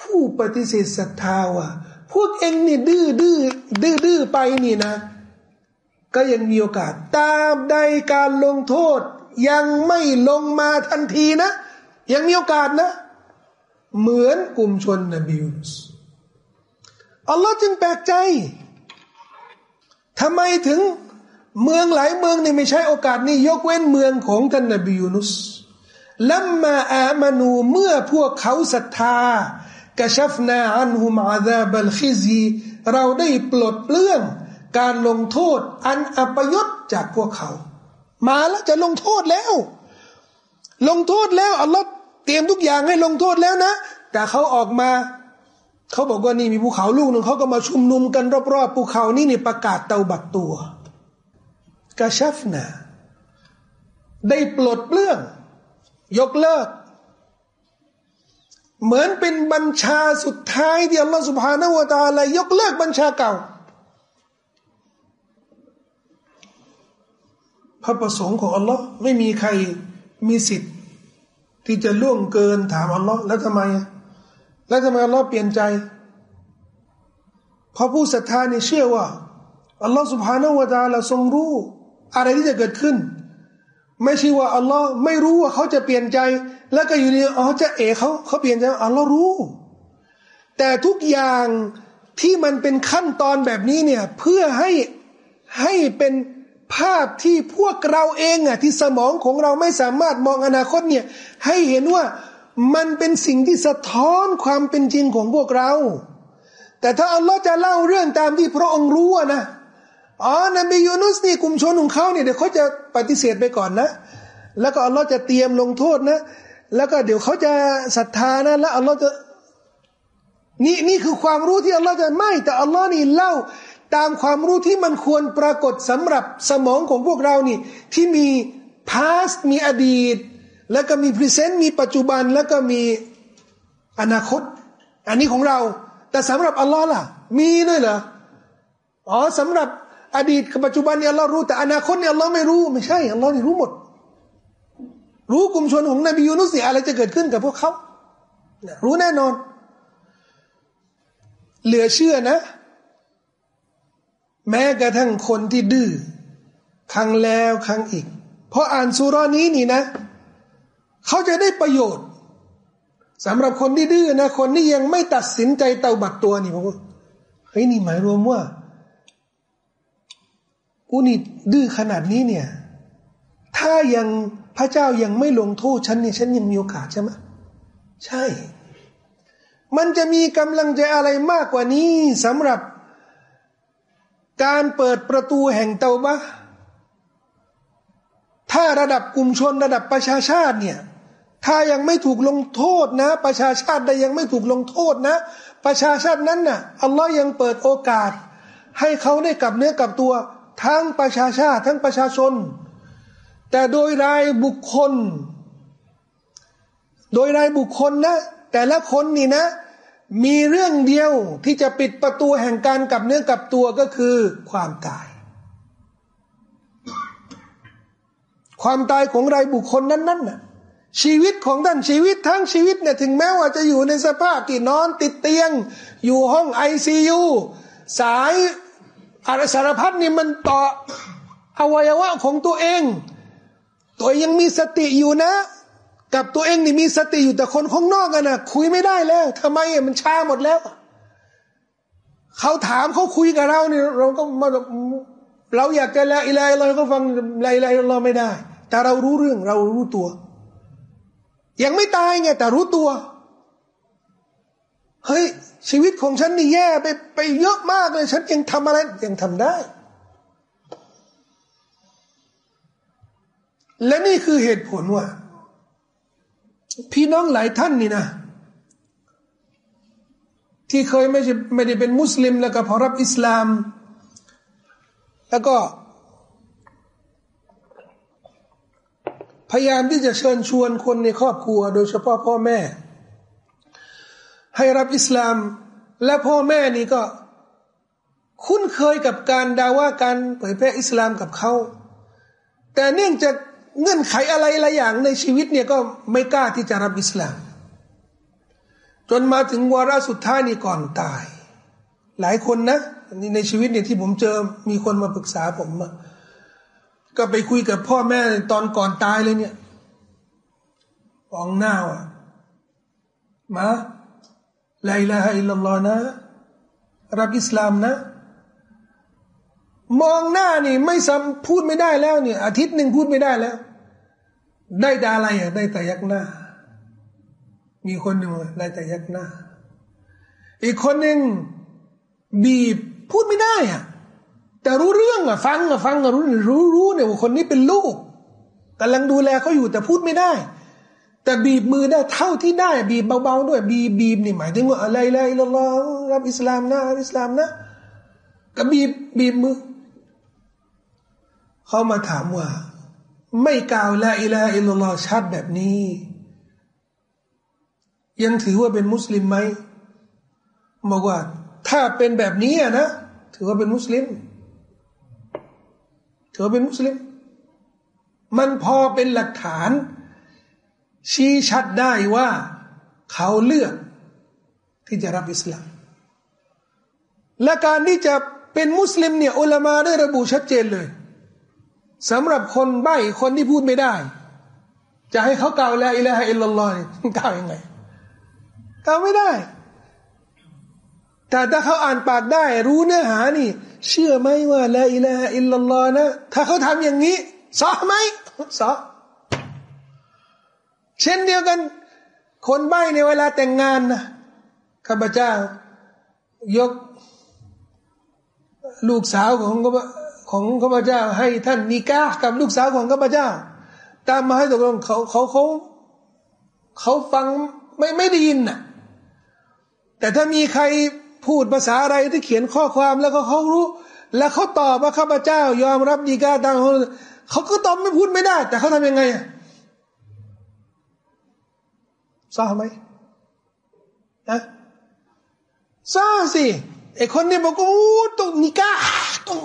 ผู้ปฏิเสธศรัทธาว่ะพวกเองนี่ดื้อดื้อดื้อดื้อไปนี่นะ ก็ยังมีโอกาสตามใดการลงโทษ ยังไม่ลงมาทันทีนะ ยังมีโอกาสนะ เหมือนกลุ่มชนนบียูสอัลลอฮ์จึงแปลกใจทำไมถึง เมืองหลายเมืองนี่ไม่ใช่โอกาสนี้ยกเว้นเมืองของท่านนบียูนุสลัมมาอามานูเมื่อพวกเขาศรัทธากชัฟนาอันฮุมอาดาบัลคิซีเราได้ปลดเปลื้องการลงโทษอันอัปยศจากพวกเขา มาแล้วจะลงโทษแล้ว ลงโทษแล้วอัลลอฮ์เตรียมทุกอย่างให้ลงโทษแล้วนะ แต่เขาออกมาเขาบอกว่านี่มีภูเขาลูกหนึ่งเขาก็มาชุมนุมกันรอบๆภูเขานี่นี่ประกาศเตาบัตตัว กาชัฟนา ได้ปลดเปลื้อง ยกเลิก เหมือนเป็นบัญชาสุดท้ายที่อัลลอฮฺสุบฮานาวะตาลายกเลิกบัญชาเก่า พระประสงค์ของอัลลอฮ์ไม่มีใครมีสิทธิ์ ที่จะล่วงเกินถามอัลลอฮ์แล้วทำไม แล้วทำไมอัลลอฮ์เปลี่ยนใจ เพราะผู้ศรัทธาเนี่ยเชื่อว่าอัลลอฮ์สุบฮานาวะตาลาทรงรู้ อะไรที่จะเกิดขึ้น ไม่ใช่ว่าอัลลอฮ์ไม่รู้ว่าเขาจะเปลี่ยนใจ แล้วก็อยู่นี่อ๋อจะเอเขาเขาเปลี่ยนใจอัลลอฮ์รู้ แต่ทุกอย่างที่มันเป็นขั้นตอนแบบนี้เนี่ยเพื่อให้ให้เป็นภาพที่พวกเราเองอะที่สมองของเราไม่สามารถมองอนาคตเนี่ยให้เห็นว่ามันเป็นสิ่งที่สะท้อนความเป็นจริงของพวกเรา แต่ถ้าอัลลอฮ์จะเล่าเรื่องตามที่พระองค์รู้นะ อ๋อนบียูนุสนี่กลุ่มชนของเขาเนี่ยเดี๋ยวเขาจะปฏิเสธไปก่อนนะ แล้วก็อัลลอฮ์จะเตรียมลงโทษนะ แล้วก็เดี๋ยวเขาจะศรัทธานะ แล้วอัลลอฮ์จะนี่นี่คือความรู้ที่อัลลอฮ์จะไม่แต่อัลลอฮ์นี่เล่าตามความรู้ที่มันควรปรากฏสำหรับสมองของพวกเรานี่ ที่มี past มีอดีต แล้วก็มี present มีปัจจุบันแล้วก็มีอนาคต อันนี้ของเรา แต่สำหรับอัลลอฮ์ล่ะ มีด้วยเหรออ๋อสำหรับ อดีตกับปัจจุบันเนี่ยอัลลอฮ์รู้แต่อนาคตเนี่ยอัลลอฮ์ไม่รู้ไม่ใช่อัลลอฮ์นี่รู้หมด รู้กลุ่มชนของนบียูนุสีอะไรจะเกิดขึ้นกับพวกเขารู้แน่นอน เหลือเชื่อนะ แม้กระทั่งคนที่ดื้อครั้งแล้วครั้งอีก เพราะอ่านสุรานี้นี่นะ เขาจะได้ประโยชน์สำหรับคนที่ดื้อนะ คนที่ยังไม่ตัดสินใจเตาบัตรตัวนี่ผมว่าเฮ้ยนี่หมายรวมว่า กูนี่ดื้อขนาดนี้เนี่ย ถ้ายังพระเจ้ายังไม่ลงโทษฉันเนี่ยฉันยังมีโอกาสใช่ไหมใช่ มันจะมีกำลังใจอะไรมากกว่านี้สำหรับ การเปิดประตูแห่งเตาบะถ้าระดับกลุ่มชนระดับประชาชาติเนี่ย ถ้ายังไม่ถูกลงโทษนะ ประชาชาติใดยังไม่ถูกลงโทษนะ ประชาชาตินั้นนะ่ะอัลลอฮ์ยังเปิดโอกาส ให้เขาได้กลับเนื้อกลับตัว ทั้งประชาชาติทั้งประชาชน แต่โดยรายบุคคล โดยรายบุคคลนะ แต่ละคนนี่นะ มีเรื่องเดียวที่จะปิดประตูแห่งการกับเนื้อกับตัวก็คือความตาย ความตายของรายบุคคลนั้นๆน่ะชีวิตของท่านชีวิตทั้งชีวิตเนี่ยถึงแม้ว่าจะอยู่ในสภาพที่นอนติดเตียง อยู่ห้องไอซียูสาย อะไรสารพัดนี่มันต่ออวัยวะของตัวเอง ตัวยังมีสติอยู่นะ กับตัวเองนี่มีสติอยู่แต่คนข้างนอกกันนะคุยไม่ได้แล้วทำไมมันชาหมดแล้วเขาถามเขาคุยกับเราเนี่ยเราก็มาเราอยากจะละอิลัยเราก็ฟังละอิลัยเราไม่ได้ แต่เรารู้เรื่องเรารู้ตัว ยังไม่ตายไงแต่รู้ตัว เฮ้ย ชีวิตของฉันนี่แย่ไปไปเยอะมากเลย ฉันยังทำอะไรยังทำได้ และนี่คือเหตุผลว่า พี่น้องหลายท่านนี่นะ ที่เคยไม่ใช่ไม่ได้เป็นมุสลิมแล้วก็พอรับอิสลาม แล้วก็พยายามที่จะเชิญชวนคนในครอบครัว โดยเฉพาะพ่อแม่ ให้รับอิสลาม และพ่อแม่นี่ก็คุ้นเคยกับการดาว่าการเผยแพร่อิสลามกับเขาแต่เนื่องจากเงื่อนไขอะไรหลายอย่างในชีวิตเนี่ยก็ไม่กล้าที่จะรับอิสลาม จนมาถึงวาระสุดท้ายนี่ก่อนตาย หลายคนนะในชีวิตเนี่ยที่ผมเจอมีคนมาปรึกษาผมก็ไปคุยกับพ่อแม่ตอนก่อนตายเลยเนี่ยฟองหน้าว่ะมา ลาอิลาฮะอิลลัลลอฮ์นะ รับอิสลามนะ มองหน้านี่ไม่ซ้ำพูดไม่ได้แล้วเนี่ย อาทิตย์หนึ่งพูดไม่ได้แล้ว ได้ดาอะไรอะได้แต่ยักหน้า มีคนหนึ่งได้แต่ยักหน้า อีกคนหนึ่งบีบพูดไม่ได้อะแต่รู้เรื่องอะฟังอะฟังอะรู้รู้รู้เนี่ยว่าคนนี้เป็นลูกกำลังดูแลเขาอยู่แต่พูดไม่ได้ แต่บีบมือได้เท่าที่ได้ บีบเบาๆด้วยบีบบีบนี่หมายถึงว่าอะไรอะไรละลอรับอิสลามนะอิสลามนะก็บีบบีบมือเขามาถามว่า ไม่กล่าวละอิลาอิลลอชัดแบบนี้ ยังถือว่าเป็นมุสลิมไหมบอกว่า ถ้าเป็นแบบนี้นะถือว่าเป็นมุสลิมถือว่าเป็นมุสลิม มันพอเป็นหลักฐาน ชี้ชัดได้ว่าเขาเลือกที่จะรับอิสลาม และการที่จะเป็นมุสลิมเนี่ยอุลามาได้ระบุชัดเจนเลยสำหรับคนใบ้คนที่พูดไม่ได้ จะให้เขากล่าวละอิละฮะอิลลัลลอฮ์กล่าวยังไงกล่าวไม่ได้ แต่ถ้าเขาอ่านปากได้ รู้เนื้อหานี่ เชื่อไหมว่าละอิละฮะอิลลัลลอฮ์นะ ถ้าเขาทำอย่างนี้ซอไหมซอ เช่นเดียวกัน คนใบ้ในเวลาแต่งงานนะข้าพเจ้ายกลูกสาวของของข้าพเจ้า ให้ท่านนิกากับลูกสาวของข้าพเจ้า ตามมาให้ตกลงเขาเขาเขาเขาฟังไม่ไม่ได้ยินน่ะแต่ถ้ามีใครพูดภาษาอะไรที่เขียนข้อความแล้วก็เขารู้ แล้วเขาตอบว่าข้าพเจ้า ยอมรับดีกาตามเขาเขาก็ตอบไม่พูดไม่ได้ แต่เขาทำยังไงอะ ซาไหมนะซาสิไอคนนี้บอกว่าต้องนิกาต้อง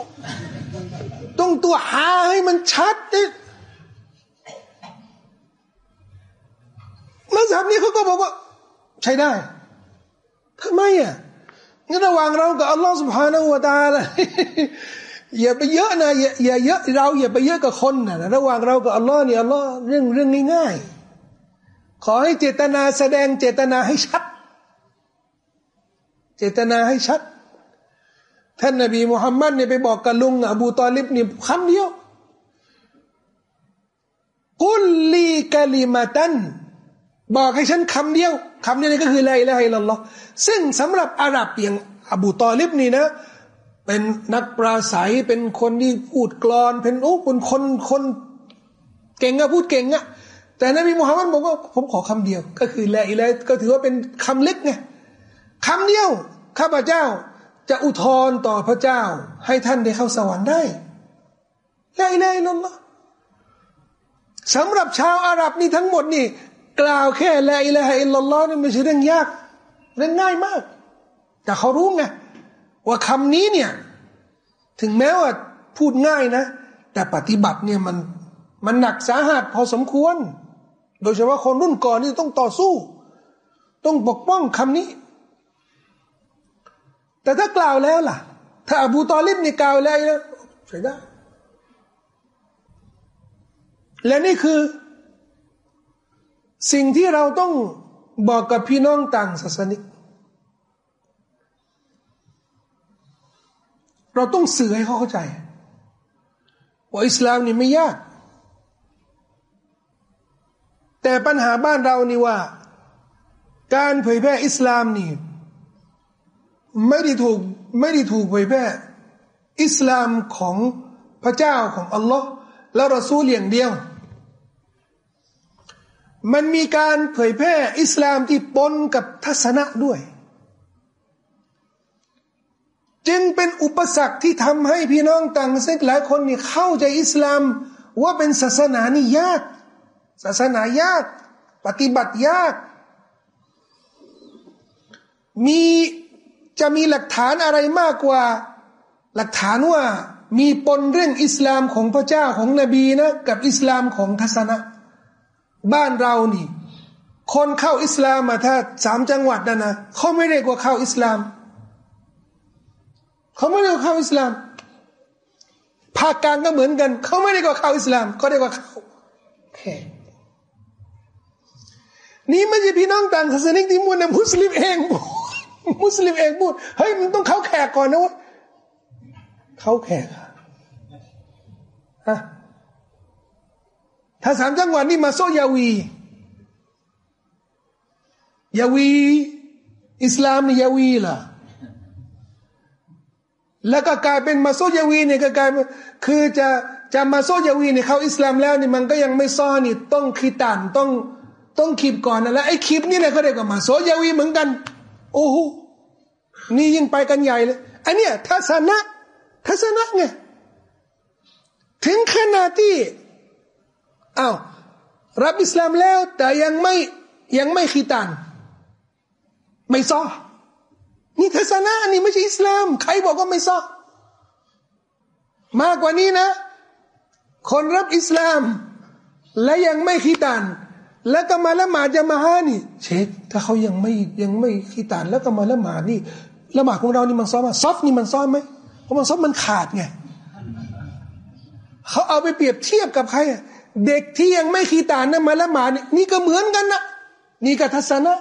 ต้องตัวหาให้มันชัดดิมัสฮับนี้เขาก็บอกว่า ใช้ได้ทำไมอะงั้นระหว่างเรากับอัลลอฮ์สุบฮานาอูตาละอย่าไปเยอะนะอย่าอย่าเยอะเราอย่าไปเยอะกับคนนะระหว่างเรากับอัลลอฮ์เนี่ยอัลลอฮ์เรื่องเรื่องง่ายๆ ขอให้เจตนาแสดงเจตนาให้ชัด เจตนาให้ชัด ท่านนบีมุฮัมมัดเนี่ยไปบอกกับลุงอบูตอลิบนี่คำเดียวกุลลีกะลิมาตันบอกให้ฉันคำเดียวคำเดียวนี่ก็คือละอิละฮิลลอฮ์ซึ่งสำหรับอาหรับอย่างอบูตอลิบนี่นะเป็นนักปราศัยเป็นคนที่พูดกลอน เป็นโอ้เป็นคนคนเก่งอะพูดเก่งอะ แต่นบีมุฮัมมัดบอกว่าผมขอคำเดียว ก็คือละอิละก็ถือว่าเป็นคำเล็กไงคำเดียวข้าพเจ้าจะอุทธรต่อพระเจ้า ให้ท่านได้เข้าสวรรค์ได้ละอิละอิลลอฮสำหรับชาวอาหรับนี่ทั้งหมดนี่ กล่าวแค่ละอิละอิลลอฮนี่ไม่ใช่เรื่องยาก เรื่องง่ายมาก แต่เขารู้ไงว่าคำนี้เนี่ย ถึงแม้ว่าพูดง่ายนะ แต่ปฏิบัติเนี่ยมันมันหนักสาหัสพอสมควร โดยเฉพาะคนรุ่นก่อนนี่ต้องต่อสู้ ต้องปกป้องคำนี้ แต่ถ้ากล่าวแล้วล่ะ ถ้าอบูตอลิบนี่กล่าวแล้วใช่ได้ และนี่คือ สิ่งที่เราต้องบอกกับพี่น้องต่างศาสนิก เราต้องสื่อให้เขาเข้าใจ ว่าอิสลามนี่ไม่ยาก แต่ปัญหาบ้านเรานี่ว่า การเผยแพร่อิสลามนี่ไม่ได้ถูกไม่ได้ถูกเผยแพร่อิสลามของพระเจ้าของอัลลอฮ์และรอซูลอย่างเดียว มันมีการเผยแพร่อิสลามที่ปนกับทัศนะด้วย จึงเป็นอุปสรรคที่ทำให้พี่น้องต่างศาสนาหลายคนนี่เข้าใจอิสลามว่าเป็นศาสนานี่ยาก ศาสนายาก ปฏิบัติยาก มีจะมีหลักฐานอะไรมากกว่า หลักฐานว่ามีปนเรื่องอิสลามของพระเจ้าของนบีนะกับอิสลามของทัศนะ บ้านเรานี่ คนเข้าอิสลามมาถ้าสามจังหวัดนั่นนะเขาไม่ได้กว่าเข้าอิสลามเขาไม่ได้กว่าเข้าอิสลามภาคกลางก็เหมือนกัน เขาไม่ได้กว่าเข้าอิสลามเขาได้กว่าเข้าแค่ นี่ไม่ใช่พี่น้องต่างศาสนาที่มูลนะมุสลิมเองมุสลิมเองพูดเฮ้ยมันต้องเข้าแขกก่อนนะวะเข้าแขกฮะถ้าสามจังหวัดนี่มาโซยาวียาวีอิสลามนี่ยาวีล่ะแล้วก็กลายเป็นมาโซยาวีเนี่ยก็กลายคือจะจะมาโซยาวีเนี่ยเข้าอิสลามแล้วนี่มันก็ยังไม่ซ้อนนี่ต้องขีตันต้อง ต้องขีบก่อนนะแล้วไอ้ขีบนี่แหละเขาเรียกว่ามาโซยาวีเหมือนกัน โอ้โหนี่ยิ่งไปกันใหญ่เลยอันเนี้ยทัศนะทัศนะไงถึงขนาดที่อ้าวรับอิสลามแล้ว แต่ยังไม่ยังไม่ขีตันไม่ซ้อนี่ทัศนะนี่ไม่ใช่อิสลาม ใครบอกว่าไม่ซ้อมากกว่านี้นะ คนรับอิสลาม และยังไม่ขีตัน แล้วก็มาละหมาดจะมาฮานี่ เช็คถ้าเขายังไม่ยังไม่ขีตันแล้วก็มาละหมาดนี่ละหมาดของเรานี่มันซ้อมไหมซอฟนี่มันซ้อมไหมเพราะมันซ้อฟมันขาดไงเขาเอาไปเปรียบเทียบกับใครเด็กที่ยังไม่ขีตานนะมาละหมาดนี่ก็เหมือนกันนะนี่ก็ทัศนะ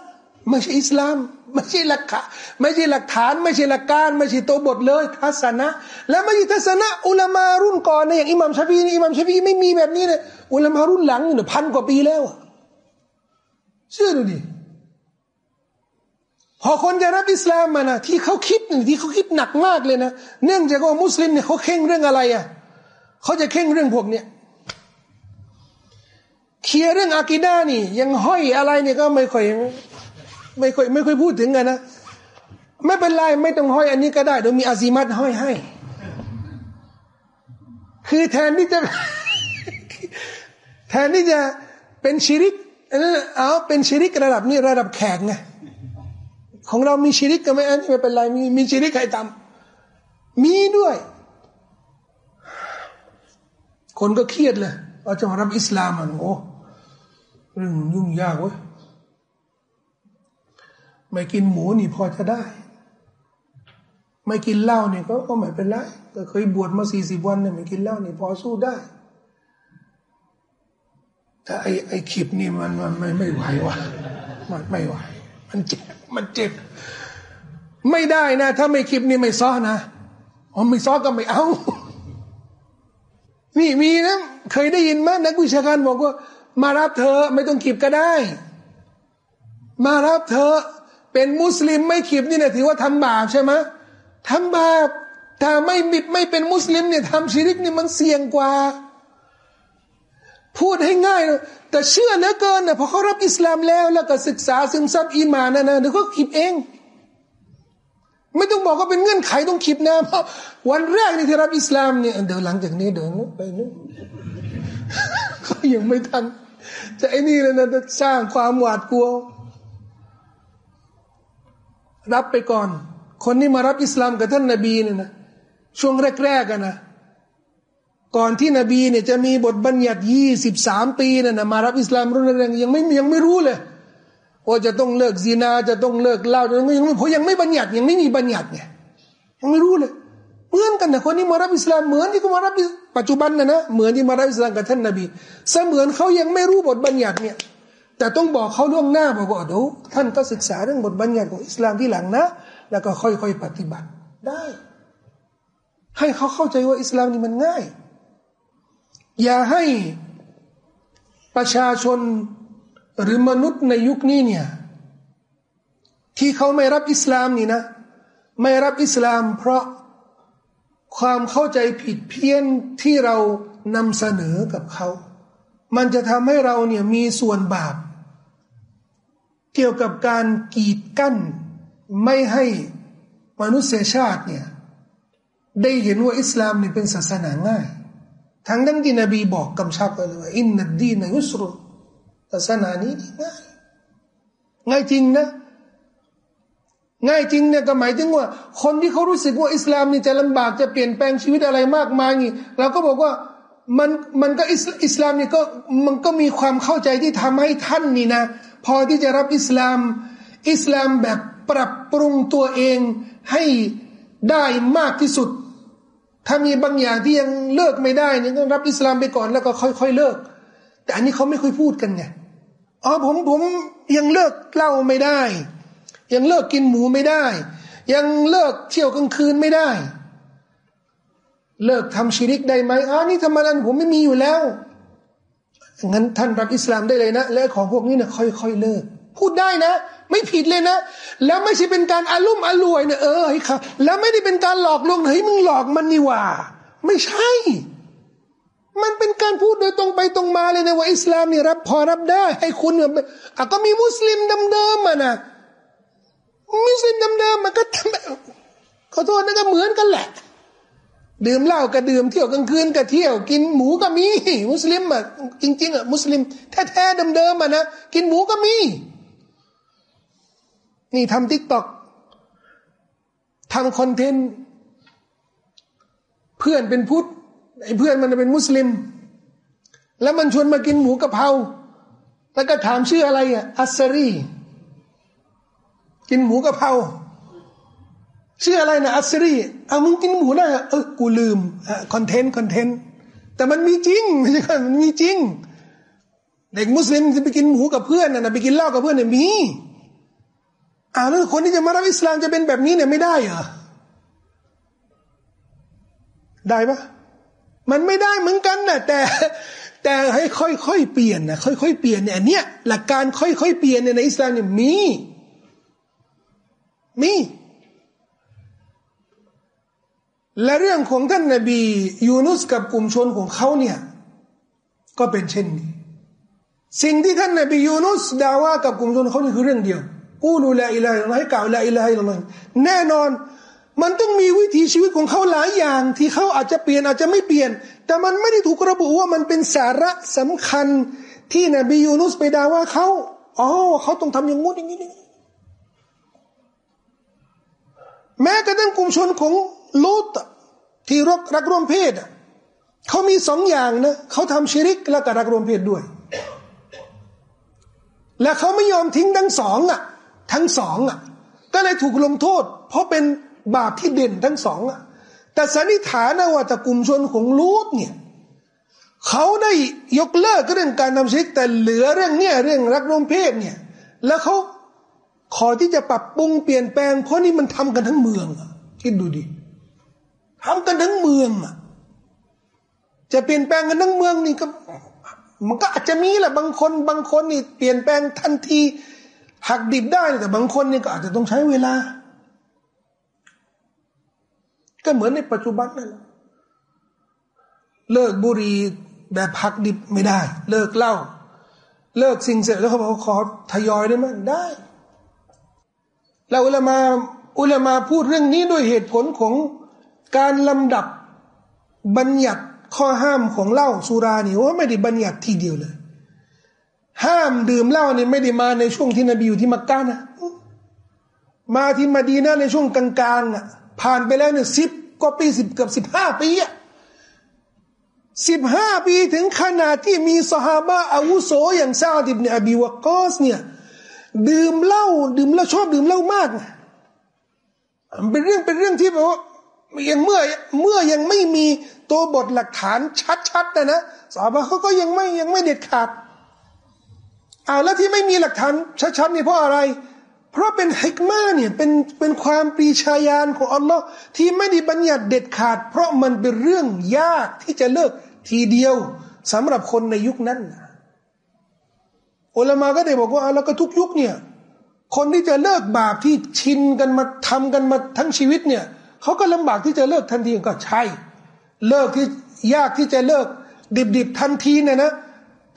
ไม่ใช่อิสลาม ไม่ใช่หลักฐานไม่ใช่หลักฐาน ไม่ใช่หลักการ ไม่ใช่ตัวบทเลยทัศนะ และไม่ใช่ทัศนะอุลามารุ่นก่อนนะอย่างอิหมัมชาฟีนี่อิหมัมชาฟีไม่มีแบบนี้เลยอุลามารุ่นหลังเนี่ยพันกว่าปีแล้ว เชื่อดูดิพอคนจะรับอิสลามมานะที่เขาคิดที่เขาคิดหนักมากเลยนะเนื่องจากว่ามุสลิมเนี่ยเขาเข่งเรื่องอะไรอะเขาจะเข่งเรื่องพวกเนี้ยเคลียเรื่องอากีดานี่ ยังห้อยอะไรเนี่ยก็ไม่ค่อยไม่ค่อยไม่ค่อยพูดถึงกันนะไม่เป็นไรไม่ต้องห้อยอันนี้ก็ได้เดี๋ยวมีอาซิมัตห้อยให้ คือแทนที่จะ แทนที่จะเป็นชิริก เอาเป็นชิริกระดับนี้ระดับแขกไงของเรามีชีริกกันไหมอันนี้ไม่เป็นไรมีมีชีริกใครทำมีด้วย คนก็เครียดเลยว่าจะมารับอิสลามอะโอ้เรื่องยุ่งยากเว้ยไม่กินหมูนี่พอจะได้ ไม่กินเหล้าเนี่ยก็ก็ไม่เป็นไรก็เคยบวชมาสี่สิบวันเนี่ยไม่กินเหล้านี่พอสู้ได้ แต่ไอ้ไอ้ขีบนี่มันมันไม่ไม่ไหววะมันไม่ไหว มันเจ็บมันเจ็บ ไม่ได้นะ ถ้าไม่คลิปนี่ไม่ซ้อนะอ๋อไม่ซ้อก็ไม่เอา นี่มีนะ เคยได้ยินไหมนักวิชาการบอกว่า มารับเธอไม่ต้องขลิบก็ได้ มารับเธอเป็นมุสลิมไม่ขลิบนี่นะถือว่าทำบาปใช่ไหมทำบาปถ้าไม่มิดไม่เป็นมุสลิมเนี่ยทำชิริกนี่มันเสี่ยงกว่า พูดให้ง่ายนะแต่เชื่อเหลือเกินนะพอเขารับอิสลามแล้วแล้วก็ศึกษาซึมซับอีมานนะเดี๋ยวเขาขลิบเอง ไม่ต้องบอกว่าเป็นเงื่อนไขต้องขลิบนะเพราะวันแรกนี่ที่รับอิสลามเนี่ยเดี๋ยวหลังจากนี้เดินไปนู้นเขายังไม่ทันจะไอ้นี่เลยนะจะสร้างความหวาดกลัว รับไปก่อน คนที่มารับอิสลามกับท่านนบีเนี่ยนะช่วงแรกๆกันนะ ก่อนที่นบีเนี่ยจะมีบทบัญญัติยี่สิบสามปีนั่นนะมารับอิสลามรุ่นแรกยังไม่ยังไม่รู้เลยว่าจะต้องเลิกซีนาจะต้องเลิกเล่าจะยังไม่เพราะยังไม่บัญญัติยังไม่มีบัญญัติไงยังไม่รู้เลยเหมือนกันนะคนที่มารับอิสลามเหมือนที่เขามารับปัจจุบันนะนะเหมือนที่มารับอิสลามกับท่านนบีเสมือนเขายังไม่รู้บทบัญญัติเนี่ยแต่ต้องบอกเขาล่วงหน้าบอกว่าดูท่านก็ศึกษาเรื่องบทบัญญัติของอิสลามที่หลังนะ แล้วก็ค่อยๆปฏิบัติได้ ให้เขาเข้าใจว่าอิสลามนี่มันง่าย อย่าให้ประชาชนหรือมนุษย์ในยุคนี้เนี่ยที่เขาไม่รับอิสลามนี่นะ ไม่รับอิสลามเพราะความเข้าใจผิดเพี้ยนที่เรานำเสนอกับเขา มันจะทำให้เราเนี่ยมีส่วนบาป เกี่ยวกับการกีดกั้น ไม่ให้มนุษยชาติเนี่ยได้เห็นว่าอิสลามนี่เป็นศาสนาง่าย ทั้งนั้นที่นบีบอกกำชับเลยว่าอินนัดดีนยุสรุศาสนานี้ง่ายง่ายจริงนะง่ายจริงเนี่ยก็หมายถึงว่า คนที่เขารู้สึกว่าอิสลามนี่จะลำบากจะเปลี่ยนแปลงชีวิตอะไรมากมายนี่เราก็บอกว่ามันมันก็อิสลามนี่ก็มันก็มีความเข้าใจที่ทำให้ท่านนี่นะ พอที่จะรับอิสลาม อิสลามแบบปรับปรุงตัวเองให้ได้มากที่สุด ถ้ามีบางอย่างที่ยังเลิกไม่ได้เนี่ยก็รับอิสลามไปก่อนแล้วก็ค่อยๆเลิก แต่อันนี้เขาไม่ค่อยพูดกันไงอ๋อผมผมยังเลิกเหล้าไม่ได้ ยังเลิกกินหมูไม่ได้ ยังเลิกเที่ยวกลางคืนไม่ได้ เลิกทำชีริกได้ไหมอ๋อนี่ธรรมดาผมไม่มีอยู่แล้วงั้นท่านรับอิสลามได้เลยนะและของพวกนี้เนี่ยค่อยๆเลิก พูดได้นะ ไม่ผิดเลยนะ แล้วไม่ใช่เป็นการอารุ่มอรวยนี่ยเออให้เขาแล้วไม่ได้เป็นการหลอกลวงเฮ้ยมึงหลอกมันนี่ว่า ไม่ใช่ มันเป็นการพูดโดยตรงไปตรงมาเลยนะว่าอิสลามนี่รับพอรับได้ ให้คุณเนี่ยอะก็มีมุสลิมเดิมๆมานะมุสลิมเดิมๆมันก็ทำขอโทษนะก็เหมือนกันแหละดื่มเหล้าก็ดื่มเที่ยวกลางคืนก็เที่ยว กินหมูก็มี มุสลิมอะจริงๆอะมุสลิมแท้ๆเดิมๆอะนะกินหมูก็มี นี่ทำ TikTok ทำ content เพื่อนเป็นพุทธไอ้เพื่อนมันเป็นมุสลิม แล้วมันชวนมากินหมูกะเพราแล้วก็ถามชื่ออะไรอะอัสรีกินหมูกะเพราชื่ออะไรนะอัสรีเอามึงกินหมูได้เออกูลืม content content แต่มันมีจริงไม่ใช่มันมีจริง เด็กมุสลิมจะไปกินหมูกับเพื่อนนะไปกินเหล้ากับเพื่อนเนี่ยมี อ้าวแล้วคนที่จะมารับอิสลามจะเป็นแบบนี้เนี่ยไม่ได้เหรอได้ปะมันไม่ได้เหมือนกันนะแต่ แต่ให้ค่อยๆเปลี่ยนนะค่อยๆเปลี่ยนเนี่ยเนี่ยหลักการค่อยๆเปลี่ยนในอิสลามเนี่ยมีมี และเรื่องของท่านนบียูนุสกับกลุ่มชนของเขาเนี่ย ก็เป็นเช่นนี้ สิ่งที่ท่านนบียูนุสดาว่ากับกลุ่มชนเขานี่คือเรื่องเดียว กูรูลอิลัยให้กล่าวละอิลัยละแน่นอน มันต้องมีวิถีชีวิตของเขาหลายอย่าง ที่เขาอาจจะเปลี่ยนอาจจะไม่เปลี่ยน แต่มันไม่ได้ถูกระบุว่ามันเป็นสาระสำคัญที่นบียูนุสไปดาว่าเขาอ๋อเขาต้องทำอย่างงู้นอย่างนี้แม้กระทั่งกลุ่มชนของลูตที่รักรักร่วมเพศเขามีสองอย่างนะเขาทำชิริกและก็รักร่วมเพศด้วย และเขาไม่ยอมทิ้งทั้งสองอะ ทั้งสองอะ ก็เลยถูกลงโทษ เพราะเป็นบาปที่เด่นทั้งสองอะ แต่สันนิษฐานว่าตะกลุ่มชนของลูดเนี่ยเขาได้ยกเลิกเรื่องการทำชิกแต่เหลือเรื่องเนี้ยเรื่องรักร่วมเพศเนี่ย แล้วเขาขอที่จะปรับปรุงเปลี่ยนแปลงเพราะนี่มันทำกันทั้งเมืองอะคิดดูดิทำกันทั้งเมืองอะ จะเปลี่ยนแปลงกันทั้งเมืองนี่ก็ มันก็อาจจะมีแหละบางคนบางคนนี่เปลี่ยนแปลงทันที หักดิบได้แต่บางคนเนี่ยก็อาจจะต้องใช้เวลา ก็เหมือนในปัจจุบันนั่นแหละเลิกบุหรี่แบบพักดิบไม่ได้ เลิกเหล้าเลิกสิ่งเสพแล้วเขาบอกขอทยอยได้ไหมได้ แล้วอุลามาอุลามาพูดเรื่องนี้ด้วยเหตุผลของการลำดับบัญญัติข้อห้ามของเหล้าสุรานี่ว่าไม่ได้บัญญัติทีเดียวเลย ห้ามดื่มเหล้านี่ไม่ได้มาในช่วงที่นบีอยู่ที่มักกะนะ มาที่มาดีนะในช่วงกลางๆอะผ่านไปแล้วเนี่ยสิบกว่าปีสิบเกือบสิบห้าปีอะสิบห้าปีถึงขนาดที่มีสหาบะอาวุโสอย่างซาดิบเนอบีวกอสเนี่ยดื่มเหล้าดื่มแล้วชอบดื่มเหล้ามากเป็นเรื่องเป็นเรื่องที่แบบว่ายังเมื่อเมื่อยังไม่มีตัวบทหลักฐานชัดๆนะนะสหาบะเขาก็ยังไม่ยังไม่เด็ดขาด อ้าแล้วที่ไม่มีหลักฐานชัดๆนี่เพราะอะไร เพราะเป็นฮิกมาเนี่ยเป็นเป็นความปรีชาญาณของอัลลอฮ์ที่ไม่ได้บัญญัติเด็ดขาด เพราะมันเป็นเรื่องยากที่จะเลิกทีเดียวสำหรับคนในยุคนั้นอุลามาก็ได้บอกว่าแล้วก็ทุกยุคเนี่ยคนที่จะเลิกบาปที่ชินกันมาทำกันมาทั้งชีวิตเนี่ยเขาก็ลำบากที่จะเลิกทันทีก็ใช่ เลิกที่ยากที่จะเลิก ดิบๆทันทีเนี่ยนะ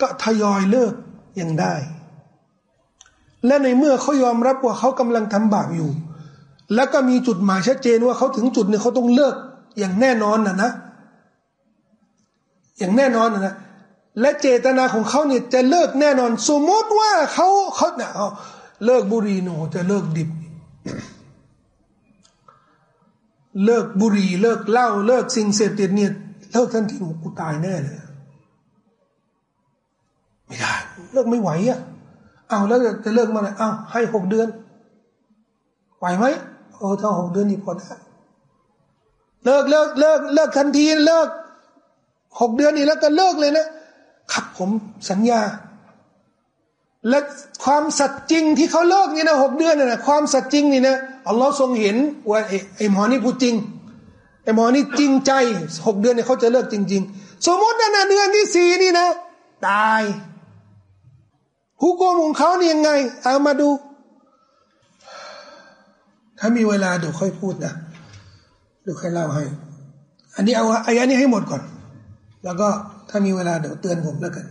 ก็ทยอยเลิก ยังได้ และในเมื่อเขายอมรับว่าเขากำลังทำบาปอยู่ แล้วก็มีจุดหมายชัดเจนว่าเขาถึงจุดนี้เขาต้องเลิกอย่างแน่นอนนะนะ อย่างแน่นอนนะนะและเจตนาของเขาเนี่ยจะเลิกแน่นอน สมมติว่าเขาเขาเนี่ยเลิกบุรี่หนจะเลิกดิบ เลิกบุหรี่เลิกเหล้าเลิกสิ่งเสพติดเนี่ยเลิกทันทีกูตายแน่เลย ไม่ได้ เลิกไม่ไหวอะเอาแล้วจะเลิกมาไหนเอาให้หกเดือน ไหวไหมเออถ้าหกเดือนนี่พอได้เลิกเลิกเลิกเลิกทันทีเลิกหกเดือนนี่แล้วก็เลิกเลยนะครับผมสัญญา และความสัตย์จริงที่เขาเลิกนี่นะหกเดือนน่ะความสัตย์จริงนี่นะอัลลอฮ์ทรงเห็นว่าไอ้หมอนี่พูดจริงไอ้หมอนี่จริงใจหกเดือนเนี่ยเขาจะเลิกจริง ๆ สมมตินะเดือนที่สี่นี่นะ ตาย ฮุกมของเขาเนี่ยยังไง เอามาดู ถ้ามีเวลาเดี๋ยวค่อยพูดนะเดี๋ยวค่อยเล่าให้ อันนี้เอาอายะนี้ให้หมดก่อน แล้วก็ถ้ามีเวลาเดี๋ยวเตือนผมแล้วกัน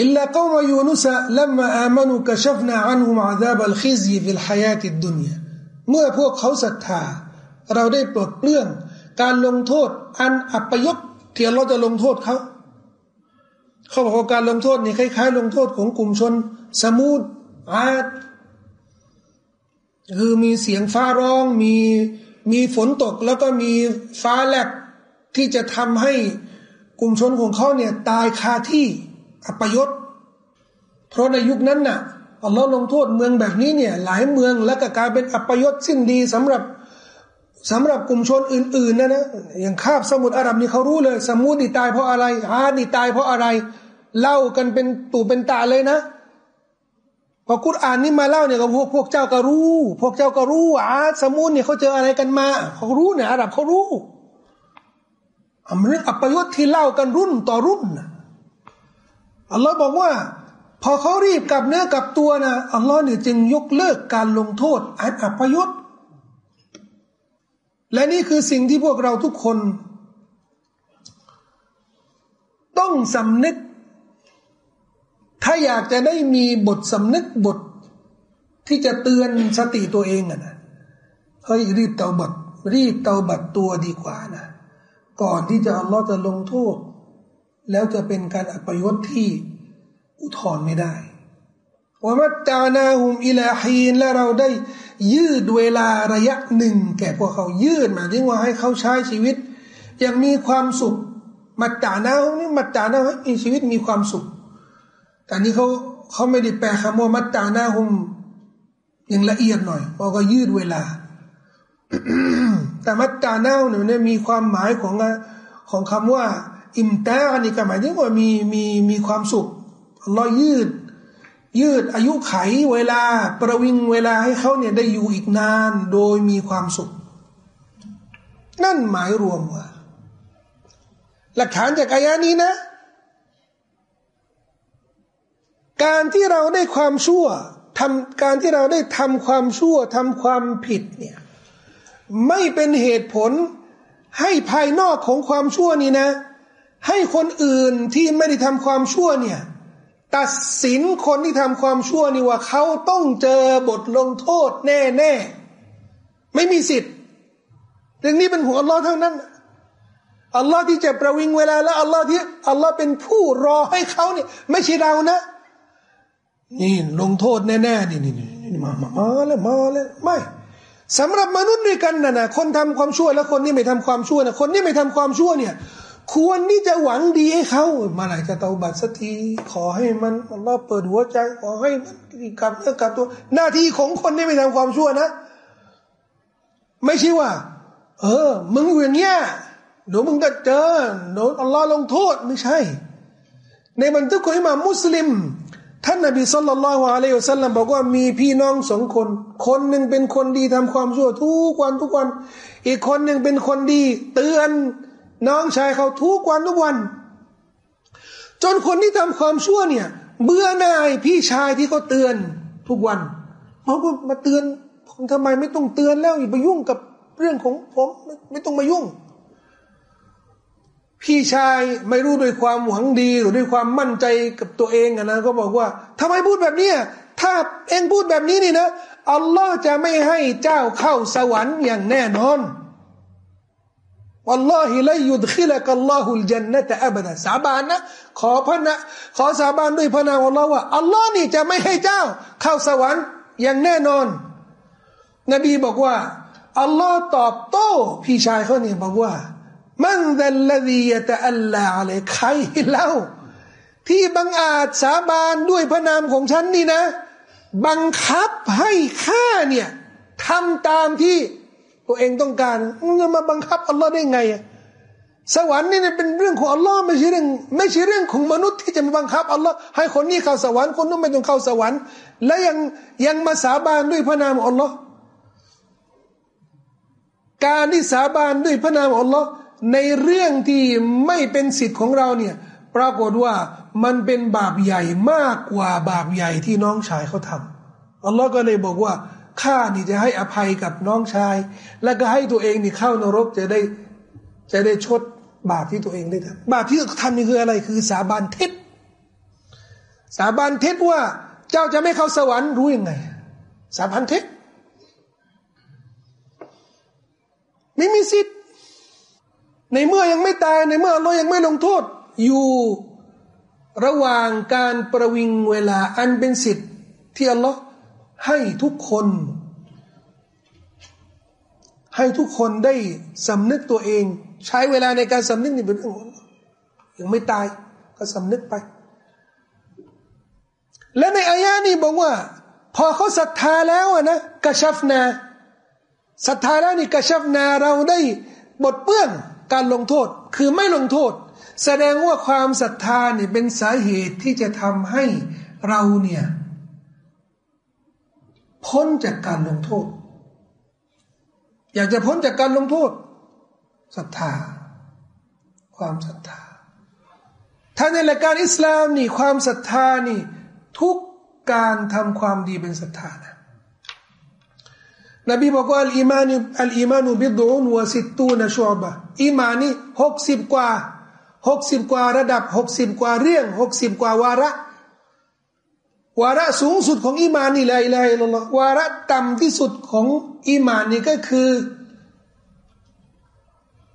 إلا قوم يونس لما آمنوا كشفنا عنهم عذاب الخزي في الحياة الدنياเมื่อพวกเขาศรัทธา เราได้ปลดเปลื้องการลงโทษ อันอัปยศที่เราจะลงโทษเขา เขาบอกว่าการลงโทษนี่คล้ายๆลงโทษของกลุ่มชน สมูดอาดคือมีเสียงฟ้าร้อง มีมีฝนตกแล้วก็มีฟ้าแลบที่จะทำให้กลุ่มชนของเขาเนี่ยตายคาที่อัปยศ เพราะในยุคนั้นน่ะอัลลอฮ์ลงโทษเมืองแบบนี้เนี่ยหลายเมืองแล้วก็กลายเป็นอัปยศสิ้นดีสำหรับ สำหรับกลุ่มชนอื่นๆนะนะอย่างคาบสมุทรอาหรับนี่เขารู้เลย สมุทรนี่ตายเพราะอะไรอาดีตายเพราะอะไร เล่ากันเป็นตู่เป็นตาเลยนะพอกุรอานนี่มาเล่าเนี่ยก็พวกพวกเจ้าก็รู้ พวกเจ้าก็รู้อาสมุทรเนี่ยเขาเจออะไรกันมาเขารู้เนี่ยอาหรับเขารู้อเรื่องอัปยศที่เล่ากันรุ่นต่อรุ่นนะอัลลอฮ์บอกว่า พอเขารีบกลับเนื้อกลับตัวนะอัลลอฮ์เนี่ยจึงยกเลิกการลงโทษอันอัปยศ และนี่คือสิ่งที่พวกเราทุกคน ต้องสำนึก ถ้าอยากจะได้มีบทสำนึกบท ที่จะเตือนสติตัวเองอะนะเฮ้ยรีบเตาบัดรีบเตาบัดตัวดีกว่านะ ก่อนที่จะอัลลอฮ์จะลงโทษ แล้วจะเป็นการอัปยศที่อุทธรณ์ไม่ได้ว่ามัตตานาหุมอิลาฮีนและเราได้ ยืดเวลาระยะหนึ่ง แก่พวกเขายืดหมายถึงว่าให้เขาใช้ชีวิต อย่างมีความสุขมัตตานาหมนี่มัตตานาให้มีชีวิตมีความสุข แต่นี้เขาเขาไม่ได้แปลคำว่ามัตตานาหุมอย่างละเอียดหน่อยเพราก็ยืดเวลา แต่มัตตานาเนี่ยมีความหมายของของคำว่า อิมตานี่ก็หมายถึงว่ามีมีมีความสุขเรายืด ยืดอายุไขเวลาประวิงเวลาให้เขาเนี่ยได้อยู่อีกนานโดยมีความสุข นั่นหมายรวมว่า หลักฐานจากอายานี้นะ การที่เราได้ความชั่วทำการที่เราได้ทำความชั่วทำความผิดเนี่ยไม่เป็นเหตุผลให้ภายนอกของความชั่วนี้นะ ให้คนอื่นที่ไม่ได้ทำความชั่วเนี่ย ตัดสินคนที่ทำความชั่วนี่ว่าเขาต้องเจอบทลงโทษแน่แน่ไม่มีสิทธิ์เรื่องนี้เป็นหัวอัลลอฮ์เท่านั้นอัลลอฮ์ที่จะประวิงเวลาแล้วอัลลอฮ์ที่อัลลอฮ์เป็นผู้รอให้เขาเนี่ย ไม่ใช่เรานะ นี่ลงโทษแน่แน่นี่นี่นี่มามามาแล้วมาแล้วไม่สำหรับมนุษย์ด้วยกันนะนะคนทำความชั่วแล้วคนที่ไม่ทำความชั่วนะคนที่ไม่ทำความชั่วเนี่ย ควรที่จะหวังดีให้เขามาไหนจะเตาบัตรสักทีขอให้มันอัลลอฮ์เปิดหัวใจ ขอให้มันกลับเนื้อกลับตัว หน้าที่ของคนที่ไม่ทำความชั่วนะ ไม่ใช่ว่า เออ มึงอย่างเงี้ยเดี๋ยวมึงก็เจอโดนอัลลอฮ์ลงโทษไม่ใช่ ในบรรทุกของอิหม่ามมุสลิม ท่านนบีสุลต่านละฮ์อะลัยฮิสัลลัมบอกว่ามีพี่น้องสองคน คนหนึ่งเป็นคนดีทำความชั่วทุกวันทุกวัน อีกคนหนึ่งเป็นคนดี เตือน น้องชายเขาทุกวันทุกวัน จนคนที่ทำความชั่วเนี่ย เบื่อหน่ายพี่ชายที่เขาเตือนทุกวันเขาก็มาเตือนผมทำไมไม่ต้องเตือนแล้วอย่าไปยุ่งกับเรื่องของผมไมไม่ต้องมายุ่ง พี่ชายไม่รู้ด้วยความหวังดีหรือด้วยความมั่นใจกับตัวเองนะ ก็บอกว่าทำไมพูดแบบนี้ถ้าเองพูดแบบนี้นี่นะอัลลอฮ์จะไม่ให้เจ้าเข้าสวรรค์อย่างแน่นอน วัลลอฮิลยุดขิลกัลลอฮุลจันนะตะอับดะสาบานนะ ขอพระนะขอสาบานด้วยพระนามอัลลอฮ์ว่าอัลลอฮ์นี่จะไม่ให้เจ้า เข้าสวรรค์อย่างแน่นอน นบีบอกว่าอัลลอฮ์ตอบโต้พี่ชายเขาเนี่ยบอกว่า มันดัลลดียะตะอัลลาอะไรใครเล่า ที่บังอาจสาบานด้วยพระนามของฉันนี่นะ บังคับให้ข้าเนี่ยทำตามที่ ตัวเองต้องการมึงจะมาบังคับอัลลอฮ์ได้ไงอะสวรรค์นี่เป็นเรื่องของอัลลอฮ์ไม่ใช่เรื่องไม่ใช่เรื่องของมนุษย์ที่จะมาบังคับอัลลอฮ์ให้คนนี้เข้าสวรรค์คนนู้นไม่ต้องเข้าสวรรค์ และยังยังมาสาบานด้วยพระนามอัลลอฮ์การที่สาบานด้วยพระนามอัลลอฮ์ในเรื่องที่ไม่เป็นสิทธิ์ของเราเนี่ยปรากฏว่ามันเป็นบาปใหญ่มากกว่าบาปใหญ่ที่น้องชายเขาทำอัลลอฮ์ก็เลยบอกว่า ข้านี่จะให้อภัยกับน้องชาย แล้วก็ให้ตัวเองนี่เข้านรกจะได้จะได้ชดบาปที่ตัวเองได้ทำบาปที่ทำนี่คืออะไรคือสาบานเท็จ สาบานเท็จว่า เจ้าจะไม่เข้าสวรรค์รู้ยังไง สาบานเท็จไม่มีสิทธิ์ในเมื่อยังไม่ตายในเมื่อเรายังไม่ลงโทษ อยู่ระหว่างการประวิงเวลาอันเป็นสิทธิ์ที่อัลลอฮ์ ให้ทุกคน ให้ทุกคนได้สำนึกตัวเอง ใช้เวลาในการสำนึกนี่เป็นเรื่องยังไม่ตายก็สำนึกไป และในอายะนี้บอกว่า พอเขาศรัทธาแล้วนะกระชับนาศรัทธาแล้วนี่กระชับนาเราได้บทเปื้องการลงโทษคือไม่ลงโทษ แสดงว่าความศรัทธาเนี่ยเป็นสาเหตุที่จะทำให้เราเนี่ย พ้นจากการลงโทษ อยากจะพ้นจากการลงโทษศรัทธา ความศรัทธา ถ้าในหลักการอิสลามนี่ความศรัทธานี่ ทุกการทำความดีเป็นศรัทธานะนบีบอกว่าอัลอีมานุอัลอีมานุบิดูนวสิตตูนชอบะอีมานี่หกสิบกว่าหกสิบกว่าระดับหกสิบกว่าเรื่องหกสิบกว่าวาระ วาระสูงสุดของอีมานนี่เลยเลยละวาระต่ำที่สุดของอีมานนี่ก็คือ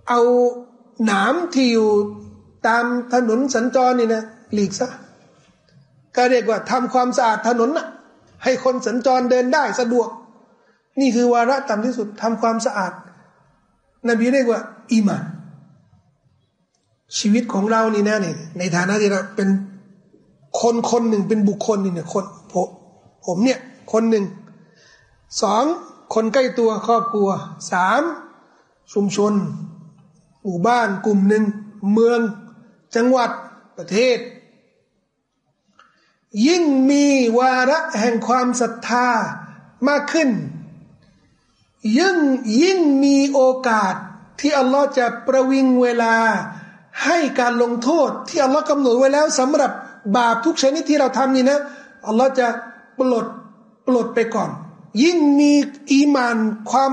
เอาหนามที่อยู่ตามถนนสัญจรนี่นะหลีกซะก็เรียกว่าทำความสะอาดถนนน่ะให้คนสัญจรเดินได้สะดวก นี่คือวาระต่ำที่สุดทำความสะอาด นบีเรียกว่า อีมานชีวิตของเรานี่นะนี่ในฐานะที่เราเป็น คนคนหนึ่งเป็นบุคคลนี่เนี่ยคนผมผมเนี่ย คนหนึ่งสองคนใกล้ตัวครอบครัวสามชุมชน หมู่บ้านกลุ่มหนึ่งเมือง จังหวัดประเทศ ยิ่งมีวาระแห่งความศรัทธามากขึ้น ยิ่งยิ่งมีโอกาสที่อัลลอฮ์จะประวิงเวลาให้การลงโทษที่อัลลอฮ์กำหนดไว้แล้วสำหรับ บาปทุกชนิดที่เราทำนี่นะอัลลอฮ์จะปลดปลดไปก่อน ยิ่งมีอีมานความ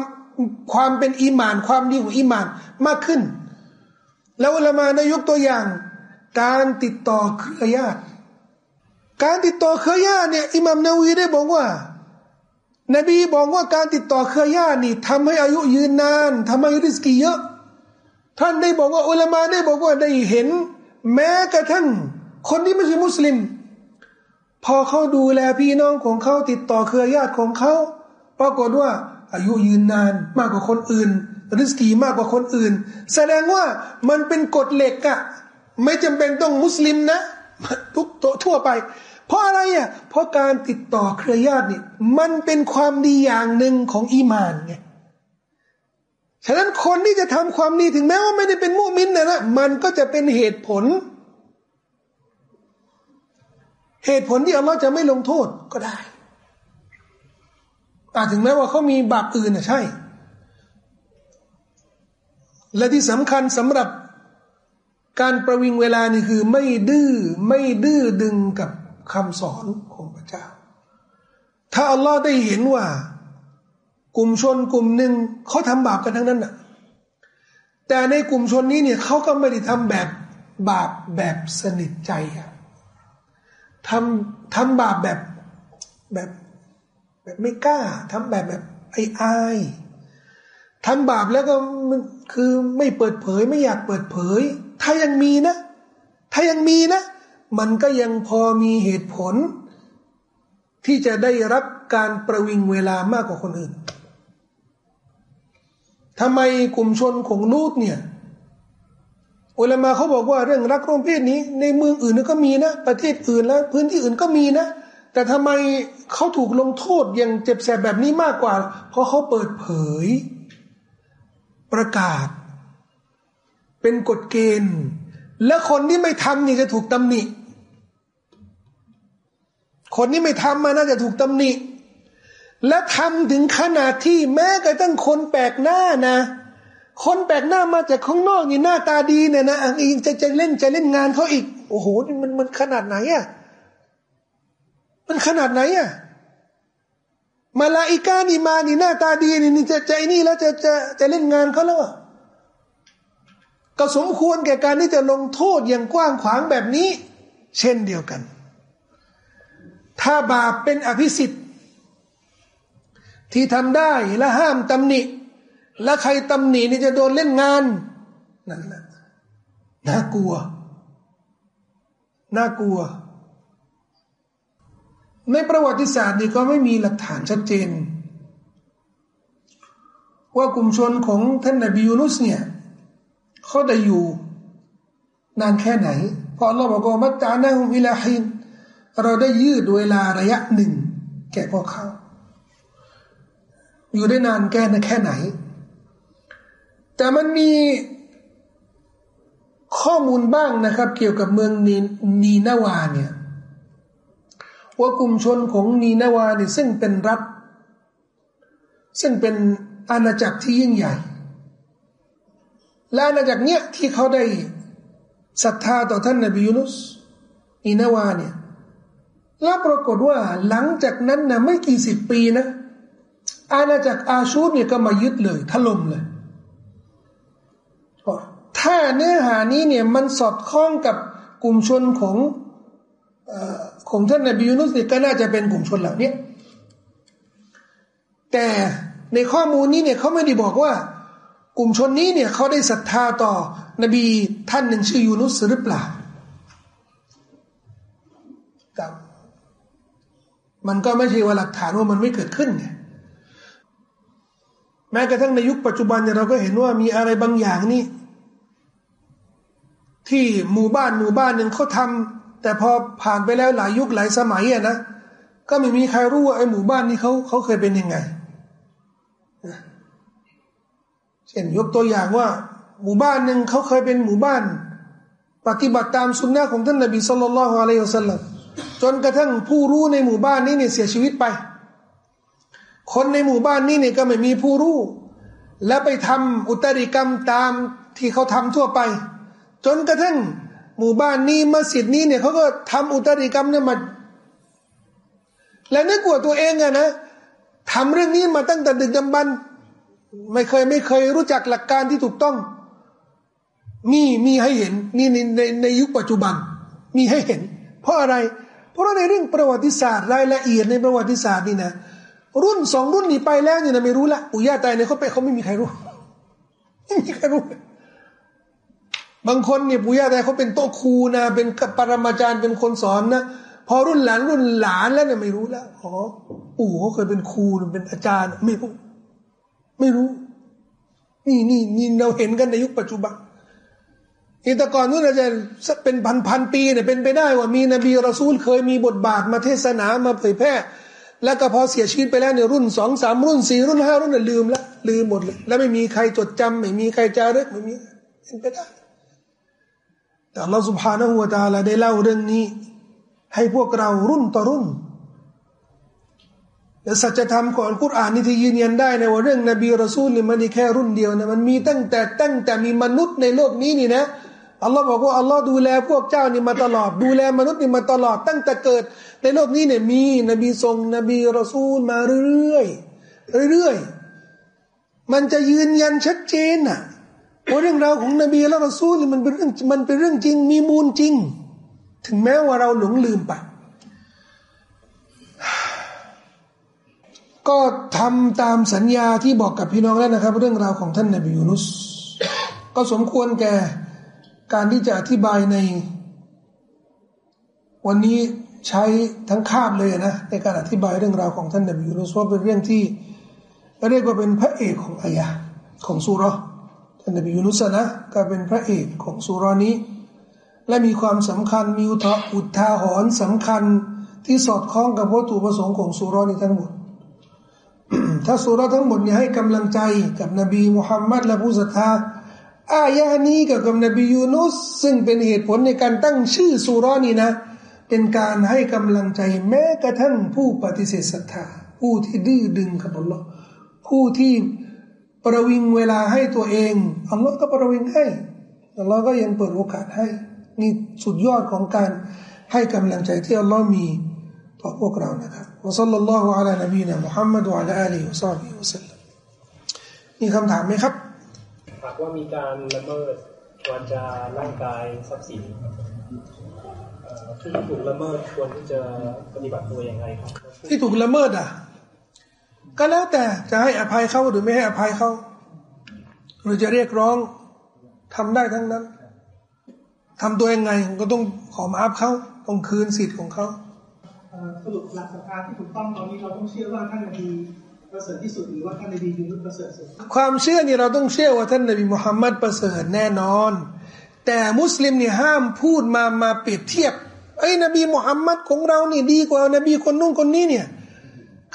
ความเป็นอีมาน ความดีของอีมานมากขึ้น แล้วเรามาในยกตัวอย่าง การติดต่อเครือญาติการติดต่อเครือญาติเนี่ยอิหมัมนาวีได้บอกว่า นบีบอกว่าการติดต่อเครือญาตินี่ทำให้อายุยืนนานทำให้ริสกีเยอะ ท่านได้บอกว่าอุลามาได้บอกว่าได้เห็น แม้กระทั่ง คนที่ไม่ใช่มุสลิม พอเขาดูแลพี่น้องของเขาติดต่อเครือญาติของเขาปรากฏว่าอายุยืนนานมากกว่าคนอื่นริสกีมากกว่าคนอื่น แสดงว่ามันเป็นกฎเหล็กอะไม่จำเป็นต้องมุสลิมนะทุกทั่วไป เพราะอะไรอะเพราะการติดต่อเครือญาตินี่มันเป็นความดีอย่างหนึ่งของอีมานไงฉะนั้นคนที่จะทำความดีถึงแม้ว่าไม่ได้เป็นมุมินนะนะมันก็จะเป็นเหตุผล เหตุผลที่อัลลอฮ์จะไม่ลงโทษก็ได้อาถึงแม้ว่าเขามีบาปอื่นนะใช่ และที่สำคัญสำหรับการประวิงเวลานี่คือไม่ดื้อไม่ดื้อดึงกับคำสอนของพระเจ้า ถ้าอัลลอฮ์ได้เห็นว่า กลุ่มชนกลุ่มหนึ่งเขาทำบาปกันทั้งนั้นน่ะแต่ในกลุ่มชนนี้เนี่ยเขาก็ไม่ได้ทำแบบบาปแบบสนิทใจอะ ทำทำบาปแบบแบบแบบไม่กล้าทำแบบแบบไอ้อายทำบาปแล้วก็มันคือไม่เปิดเผยไม่อยากเปิดเผย ถ้ายังมีนะ ถ้ายังมีนะ มันก็ยังพอมีเหตุผล ที่จะได้รับการประวิงเวลามากกว่าคนอื่นทำไมกลุ่มชนของลูดเนี่ย อุลามาเขาบอกว่าเรื่องรักร่วมเพศนี้ ในเมืองอื่นก็มีนะ ประเทศอื่นแล้วพื้นที่อื่นก็มีนะ แต่ทำไมเขาถูกลงโทษอย่างเจ็บแสบแบบนี้มากกว่า เพราะเขาเปิดเผย ประกาศ เป็นกฎเกณฑ์ และคนที่ไม่ทำนี่จะถูกตำหนิ คนที่ไม่ทำมาน่าจะถูกตำหนิ และทำถึงขนาดที่แม้กระทั่งคนแปลกหน้านะ คนแปลกหน้ามาจากข้างนอกนี่หน้าตาดีเนี่ยนะอังอีจะจะเล่นจะเล่นงานเขาอีก โอ้โหมันมันขนาดไหนอะมันขนาดไหนอะมาลาอิกานี่มานี่หน้าตาดีนี่จะใจนี่แล้วจะจะจะเล่นงานเขาแล้วก็สมควรแก่การที่จะลงโทษอย่างกว้างขวางแบบนี้ เช่นเดียวกัน ถ้าบาปเป็นอภิสิทธิ์ ที่ทำได้และห้ามตำหนิ และใครตำหนินี่จะโดนเล่นงานนั่นแหละน่ากลัว น่ากลัว ในประวัติศาสตร์นี่ก็ไม่มีหลักฐานชัดเจน ว่ากลุ่มชนของท่านนบียูนุสเนี่ยเขาได้อยู่นานแค่ไหน เพราะเราบอกว่ามัตตานะฮุมอิลาฮินเราได้ยืดเวลาระยะหนึ่ง แก่พวกเขา อยู่ได้นานแค่แค่ไหน แต่มันมีข้อมูลบ้างนะครับ เกี่ยวกับเมืองนีนีนาวาเนี่ยว่ากลุ่มชนของนีนาวาเนี่ยซึ่งเป็นรัฐ ซึ่งเป็นอาณาจักรที่ยิ่งใหญ่ และอาณาจักรเนี้ยที่เขาได้ศรัทธาต่อท่านนบียูนุสนีนาวาเนี่ยแล้วปรากฏว่าหลังจากนั้นนะไม่กี่สิบปีนะ อาณาจักรอาชูรเนี่ยก็มายึดเลยถล่มเลย ถ้าเนื้อหานี้เนี่ยมันสอดคล้องกับกลุ่มชนของของท่านนบียูนุสเนี่ยก็น่าจะเป็นกลุ่มชนเหล่านี้แต่ในข้อมูลนี้เนี่ยเขาไม่ได้บอกว่า กลุ่มชนนี้เนี่ยเขาได้ศรัทธาต่อนบีท่านหนึ่งชื่อยูนุสหรือเปล่าแต่มันก็ไม่ใช่ว่าหลักฐานว่ามันไม่เกิดขึ้นไงแม้กระทั่งในยุคปัจจุบันเนี่ยเราก็เห็นว่ามีอะไรบางอย่างนี่ ที่หมู่บ้านหมู่บ้านหนึ่งเขาทำแต่พอผ่านไปแล้วหลายยุคหลายสมัยอะนะก็ไม่มีใครรู้ว่าไอ้หมู่บ้านนี้เขาเขาเคยเป็นยังไงเช่นยกตัวอย่างว่า หมู่บ้านหนึ่งเขาเคยเป็นหมู่บ้าน ปฏิบัติตามสุนนะของท่านนบีสุลต่านละฮ์อะลัยฮิสซาลลัมจนกระทั่งผู้รู้ในหมู่บ้านนี้เนี่ยเสียชีวิตไป คนในหมู่บ้านนี้เนี่ยก็ไม่มีผู้รู้ และไปทำอุตริกรรมตามที่เขาทำทั่วไป จนกระทั่งหมู่บ้านนี้มัสยิดนี้เนี่ยเขาก็ทำอุตริกรรมเนี่ยมาและนึกว่าตัวเองอะนะทำเรื่องนี้มาตั้งแต่ดึกดำบรรไม่เคยไม่เคยรู้จักหลักการที่ถูกต้อง มีมีให้เห็นนี่ในในในยุคปัจจุบัน มีให้เห็น เพราะอะไร เพราะในเรื่องประวัติศาสตร์รายละเอียดในประวัติศาสตร์นี่นะรุ่นสองรุ่นนี้ไปแล้วเนี่ยนะไม่รู้ละปู่ย่าตายเนี่ยเขาไปเขาไม่มีใครรู้ไม่มีใครรู้ บางคนเนี่ยปู่ย่าตายเขาเป็นโตครูนะ เป็นปรมาจารย์เป็นคนสอนนะพอรุ่นหลานรุ่นหลานแล้วเนี่ยไม่รู้แล้วอ๋อปู่เขาเคยเป็นครูเป็นอาจารย์ไม่รู้ไม่รู้ นี่นี่นี่เราเห็นกันในยุคปัจจุบันอีตะก่อนนู้นอาจจะเป็นพันพันปีเนี่ยเป็นไปได้ว่ามีนบีรอซูลเคยมีบทบาทมาเทศนามาเผยแพร่ แล้วก็พอเสียชีวิตไปแล้วเนี่ยรุ่นสองสามรุ่นสี่รุ่นห้ารุ่นเนี่ยลืมล้วลืมหมดเลยแล้วไม่มีใครจดจำไม่มีใครจารึกไม่มีเป็นไปได้ แต่เราสุภาณหัวตาลาได้เล่าเรื่องนี้ ให้พวกเรารุ่นต่อรุ่นและสัจธรรมของกุรอานนี่ที่ยืนยันได้ในว่าเรื่องนบีรอซูลนี่มันแค่รุ่นเดียวนะมันมีตั้งแต่ตั้งแต่มีมนุษย์ในโลกนี้นี่นะอัลลอฮ์บอกว่าอัลลอฮ์ดูแลพวกเจ้านี่มาตลอด ดูแลมนุษย์นี่มาตลอดตั้งแต่เกิด ในโลกนี้เนี่ยมีนบีทรงนบีรอซูลมาเรื่อยๆเรื่อยๆมันจะยืนยันชัดเจนน่ะ ว่าเรื่องราวของนบีและรอซูลมันเป็นเรื่องมันเป็นเรื่องจริง มีมูลจริง ถึงแม้ว่าเราหลงลืมไป ก็ทำตามสัญญาที่บอกกับพี่น้องแล้วนะครับ เรื่องราวของท่านนบียูนุส ก็สมควรแก่การที่จะอธิบายใน วันนี้ใช้ทั้งคาบเลยนะในการอธิบายเรื่องราวของท่านนบียูนุสว่าเป็นเรื่องที่เรียกว่าเป็นพระเอกของอายะของสุรา นบียูนุสนะก็เป็นพระเอกของสุรนี้ และมีความสำคัญมีอุทาหรณ์สำคัญที่สอดคล้องกับวัตถุประสงค์ของสุรนี้ทั้งหมด ถ้าสุรทั้งหมดเนี่ยให้กำลังใจกับนบีมุฮัมมัดและผู้ศรัทธาอายะนี้กับกับนบียูนุสซึ่งเป็นเหตุผลในการตั้งชื่อสุรนี้นะ เป็นการให้กำลังใจแม้กระทั่งผู้ปฏิเสธศรัทธา ผู้ที่ดื้อดึงกับอัลลอฮ์ผู้ที่ ประวิงเวลาให้ตัวเองอัลลอฮ์ก็ประวิงให้อัลลอฮ์ก็ยังเปิดโอกาสให้ นี่สุดยอดของการให้กำลังใจที่อัลลอฮ์มีต่อพวกเรานะครับวะซัลลัลลอฮุอะลัยนบีนะมุฮัมมัดอะลัยอาลีวะซาบิวะสัลัมมีคำถามไหมครับหากว่ามีการละเมิดควรจะร่างกายทรัพย์สินที่ถูกละเมิดควรจะปฏิบัติตัวยังไงครับที่ถูกละเมิดอะ ก็แล้วแต่จะให้อภัยเขาหรือไม่ให้อภัยเขาหรือจะเรียกร้องทำได้ทั้งนั้นทำตัวยังไงก็ต้องขอมาอัพเขาต้องคืนสิทธิ์ของเขาสรุปหลักศรัทธาที่ถูกต้องตอนนี้เราต้องเชื่อว่าท่านนบีประเสริฐที่สุดหรือว่าท่านนบียูนุสประเสริฐสุดความเชื่อนี่เราต้องเชื่อว่าท่านนบีมุฮัมมัดประเสริฐแน่นอน แต่มุสลิมเนี่ยห้ามพูดมามาเปรียบเทียบไอ้นบีมุฮัมมัดของเรานี่ดีกว่านบีคนนู้นคนนี้เนี่ย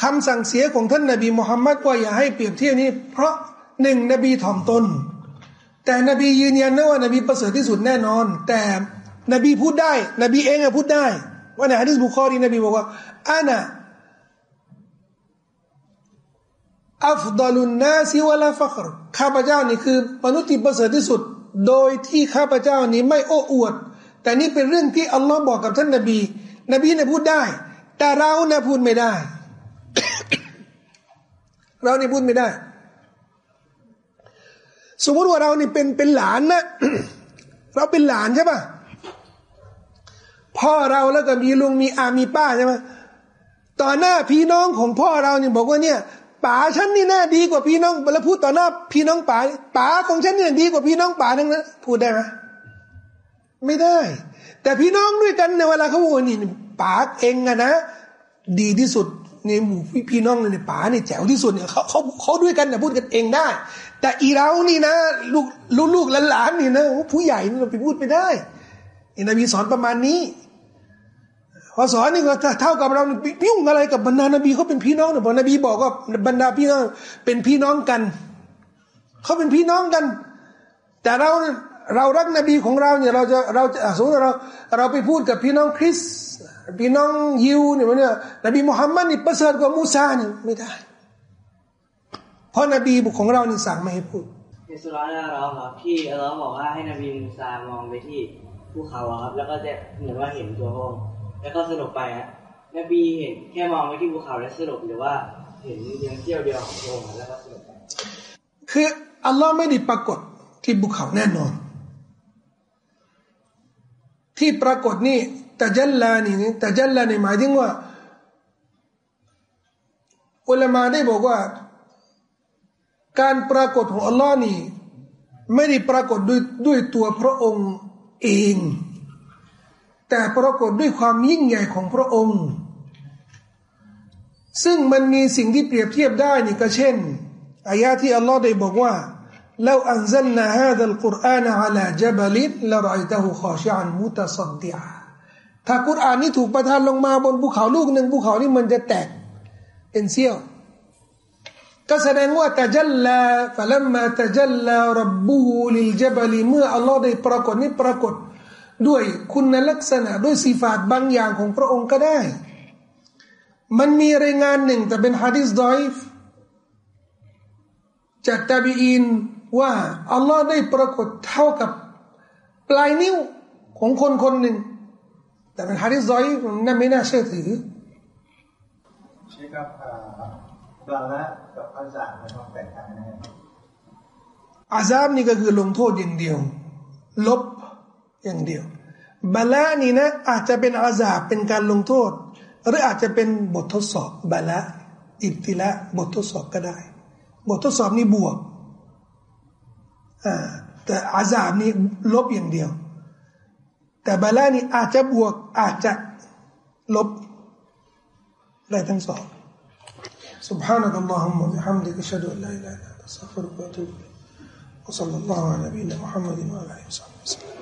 คำสั่งเสียของท่านนบีมุฮัมมัดว่าอย่าให้เปรียบเทียบนี้ เพราะหนึ่งนบีถ่อมตน แต่นบียืนยันนะว่านบีประเสริฐที่สุดแน่นอน แต่นบีพูดได้ นบีเองอะพูดได้ ว่าในฮะดิษบุคอรีนบีบอกว่าอานะอัฟดลุนนาซิวะลาฟักรข้าพเจ้านี่คือมนุษย์ที่ประเสริฐที่สุด โดยที่ข้าพเจ้านี้ไม่โอ้อวด แต่นี่เป็นเรื่องที่อัลลอฮ์บอกกับท่านนบี นบีเนี่ยพูดได้ แต่เราเนี่ยพูดไม่ได้ เราเนี่ยพูดไม่ได้ สมมติว่าเรานี่เป็นเป็นหลานนะ เราเป็นหลานใช่ปะพ่อเราแล้วก็มีลุงมีอามีป้าใช่ไหมต่อหน้าพี่น้องของพ่อเราเนี่ยบอกว่าเนี่ยป๋าฉันนี่น่าดีกว่าพี่น้องแล้วพูดต่อหน้าพี่น้องป๋าป๋าของฉันเนี่ยดีกว่าพี่น้องป๋าทั้งนั้นพูดได้ไหมไม่ได้ แต่พี่น้องด้วยกันในเวลาเขาบอกนี่ป๋าเองอะนะ ดีที่สุด ในหมู่พี่น้องเนี่ยป๋าเนี่ยแจ๋วที่สุดเนี่ยเขาเขาเขาด้วยกันเนี่ยพูดกันเองได้ แต่อีเรานี่นะ ลูกลูกลูกหลานนี่นะผู้ใหญ่เราไปพูดไม่ได้อินบีสอนประมาณนี้พอสอนนี่ก็เท่ากับเรายุ่งอะไรกับบรรดานบีเขาเป็นพี่น้องเนี่ยพอนบีบอกว่าบรรดาพี่น้องเป็นพี่น้องกันเขาเป็นพี่น้องกัน แต่เราเรารักนบีของเราเนี่ยเราจะเราจะสมมติเราเราไปพูดกับพี่น้องคริส พี่น้องยิวเนี่ยเนี่ยนบีมุฮัมมัดนี่ประเสริฐกว่ามูซาเนี่ยไม่ได้ เพราะนบีบุของเรานี่สั่งไม่ให้พูดในสุรานะเราครับที่เราบอกว่าให้นบีมูซามองไปที่ภูเขาครับ แล้วก็จะเหมือนว่าเห็นตัวพระองค์แล้วก็สรุปไปฮะนบีเห็นแค่มองไปที่ภูเขาแล้วสรุปหรือว่าเห็นเพียงเที่ยวเดียวของพระองค์แล้วก็สรุปไปคืออัลลอฮ์ไม่ได้ปรากฏที่ภูเขาแน่นอน ที่ปรากฏนี่ แต่จัลลานี่แต่จัลลานี่หมายถึงว่าอุลามาได้บอกว่า การปรากฏของอัลลอฮ์นี่ไม่ได้ปรากฏด้วยด้วยตัวพระองค์เองแต่ปรากฏด้วยความยิ่งใหญ่ของพระองค์ ซึ่งมันมีสิ่งที่เปรียบเทียบได้นี่ก็เช่นอายะที่อัลลอฮ์ได้บอกว่า لو أنزلنا هذا القرآن على جبل لرأيته خاشعا متصدعا ถ้ากุรอานนี้ถูกประทานลงมาบนภูเขาลูกหนึ่งภูเขานี่มันจะแตกเป็นเสี้ยวก็แสดงว่าตะจัลลาฟะลัมมาตะจัลลารับบูลิลจบลีเมื่ออัลลอฮ์ได้ปรากฏนี่ปรากฏ ด้วยคุณลักษณะด้วยสีฟาดบางอย่างของพระองค์ก็ได้ มันมีรายงานหนึ่งแต่เป็นฮะดิษดอยฟจากตาบีอินว่าอัลลอฮ์ได้ปรากฏเท่ากับปลายนิ้วของคนคนหนึ่ง แต่เป็นฮะดิษดอยฟนั่นไม่น่าเชื่อถือใช่ครับบาละกับอาซาบมีความแตกต่างกันอาซาบนี่ก็คือลงโทษอย่างเดียว ลบอย่างเดียวบาละนี่นะอาจจะเป็นอาซาบเป็นการลงโทษ หรืออาจจะเป็นบททดสอบบาละอิบติละบททดสอบก็ได้ บททดสอบนี่บวกอ่าแต่อาซาบนี่ลบอย่างเดียว แต่บาลานี่อาจจะบวกอาจจะลบได้ทั้งสอง سبحانك اللهم وبحمدك اشهد ان لا اله الا انت استغفرك واتوب اليك وصلى الله على نبينا محمد وعلى اله وصحبه وسلم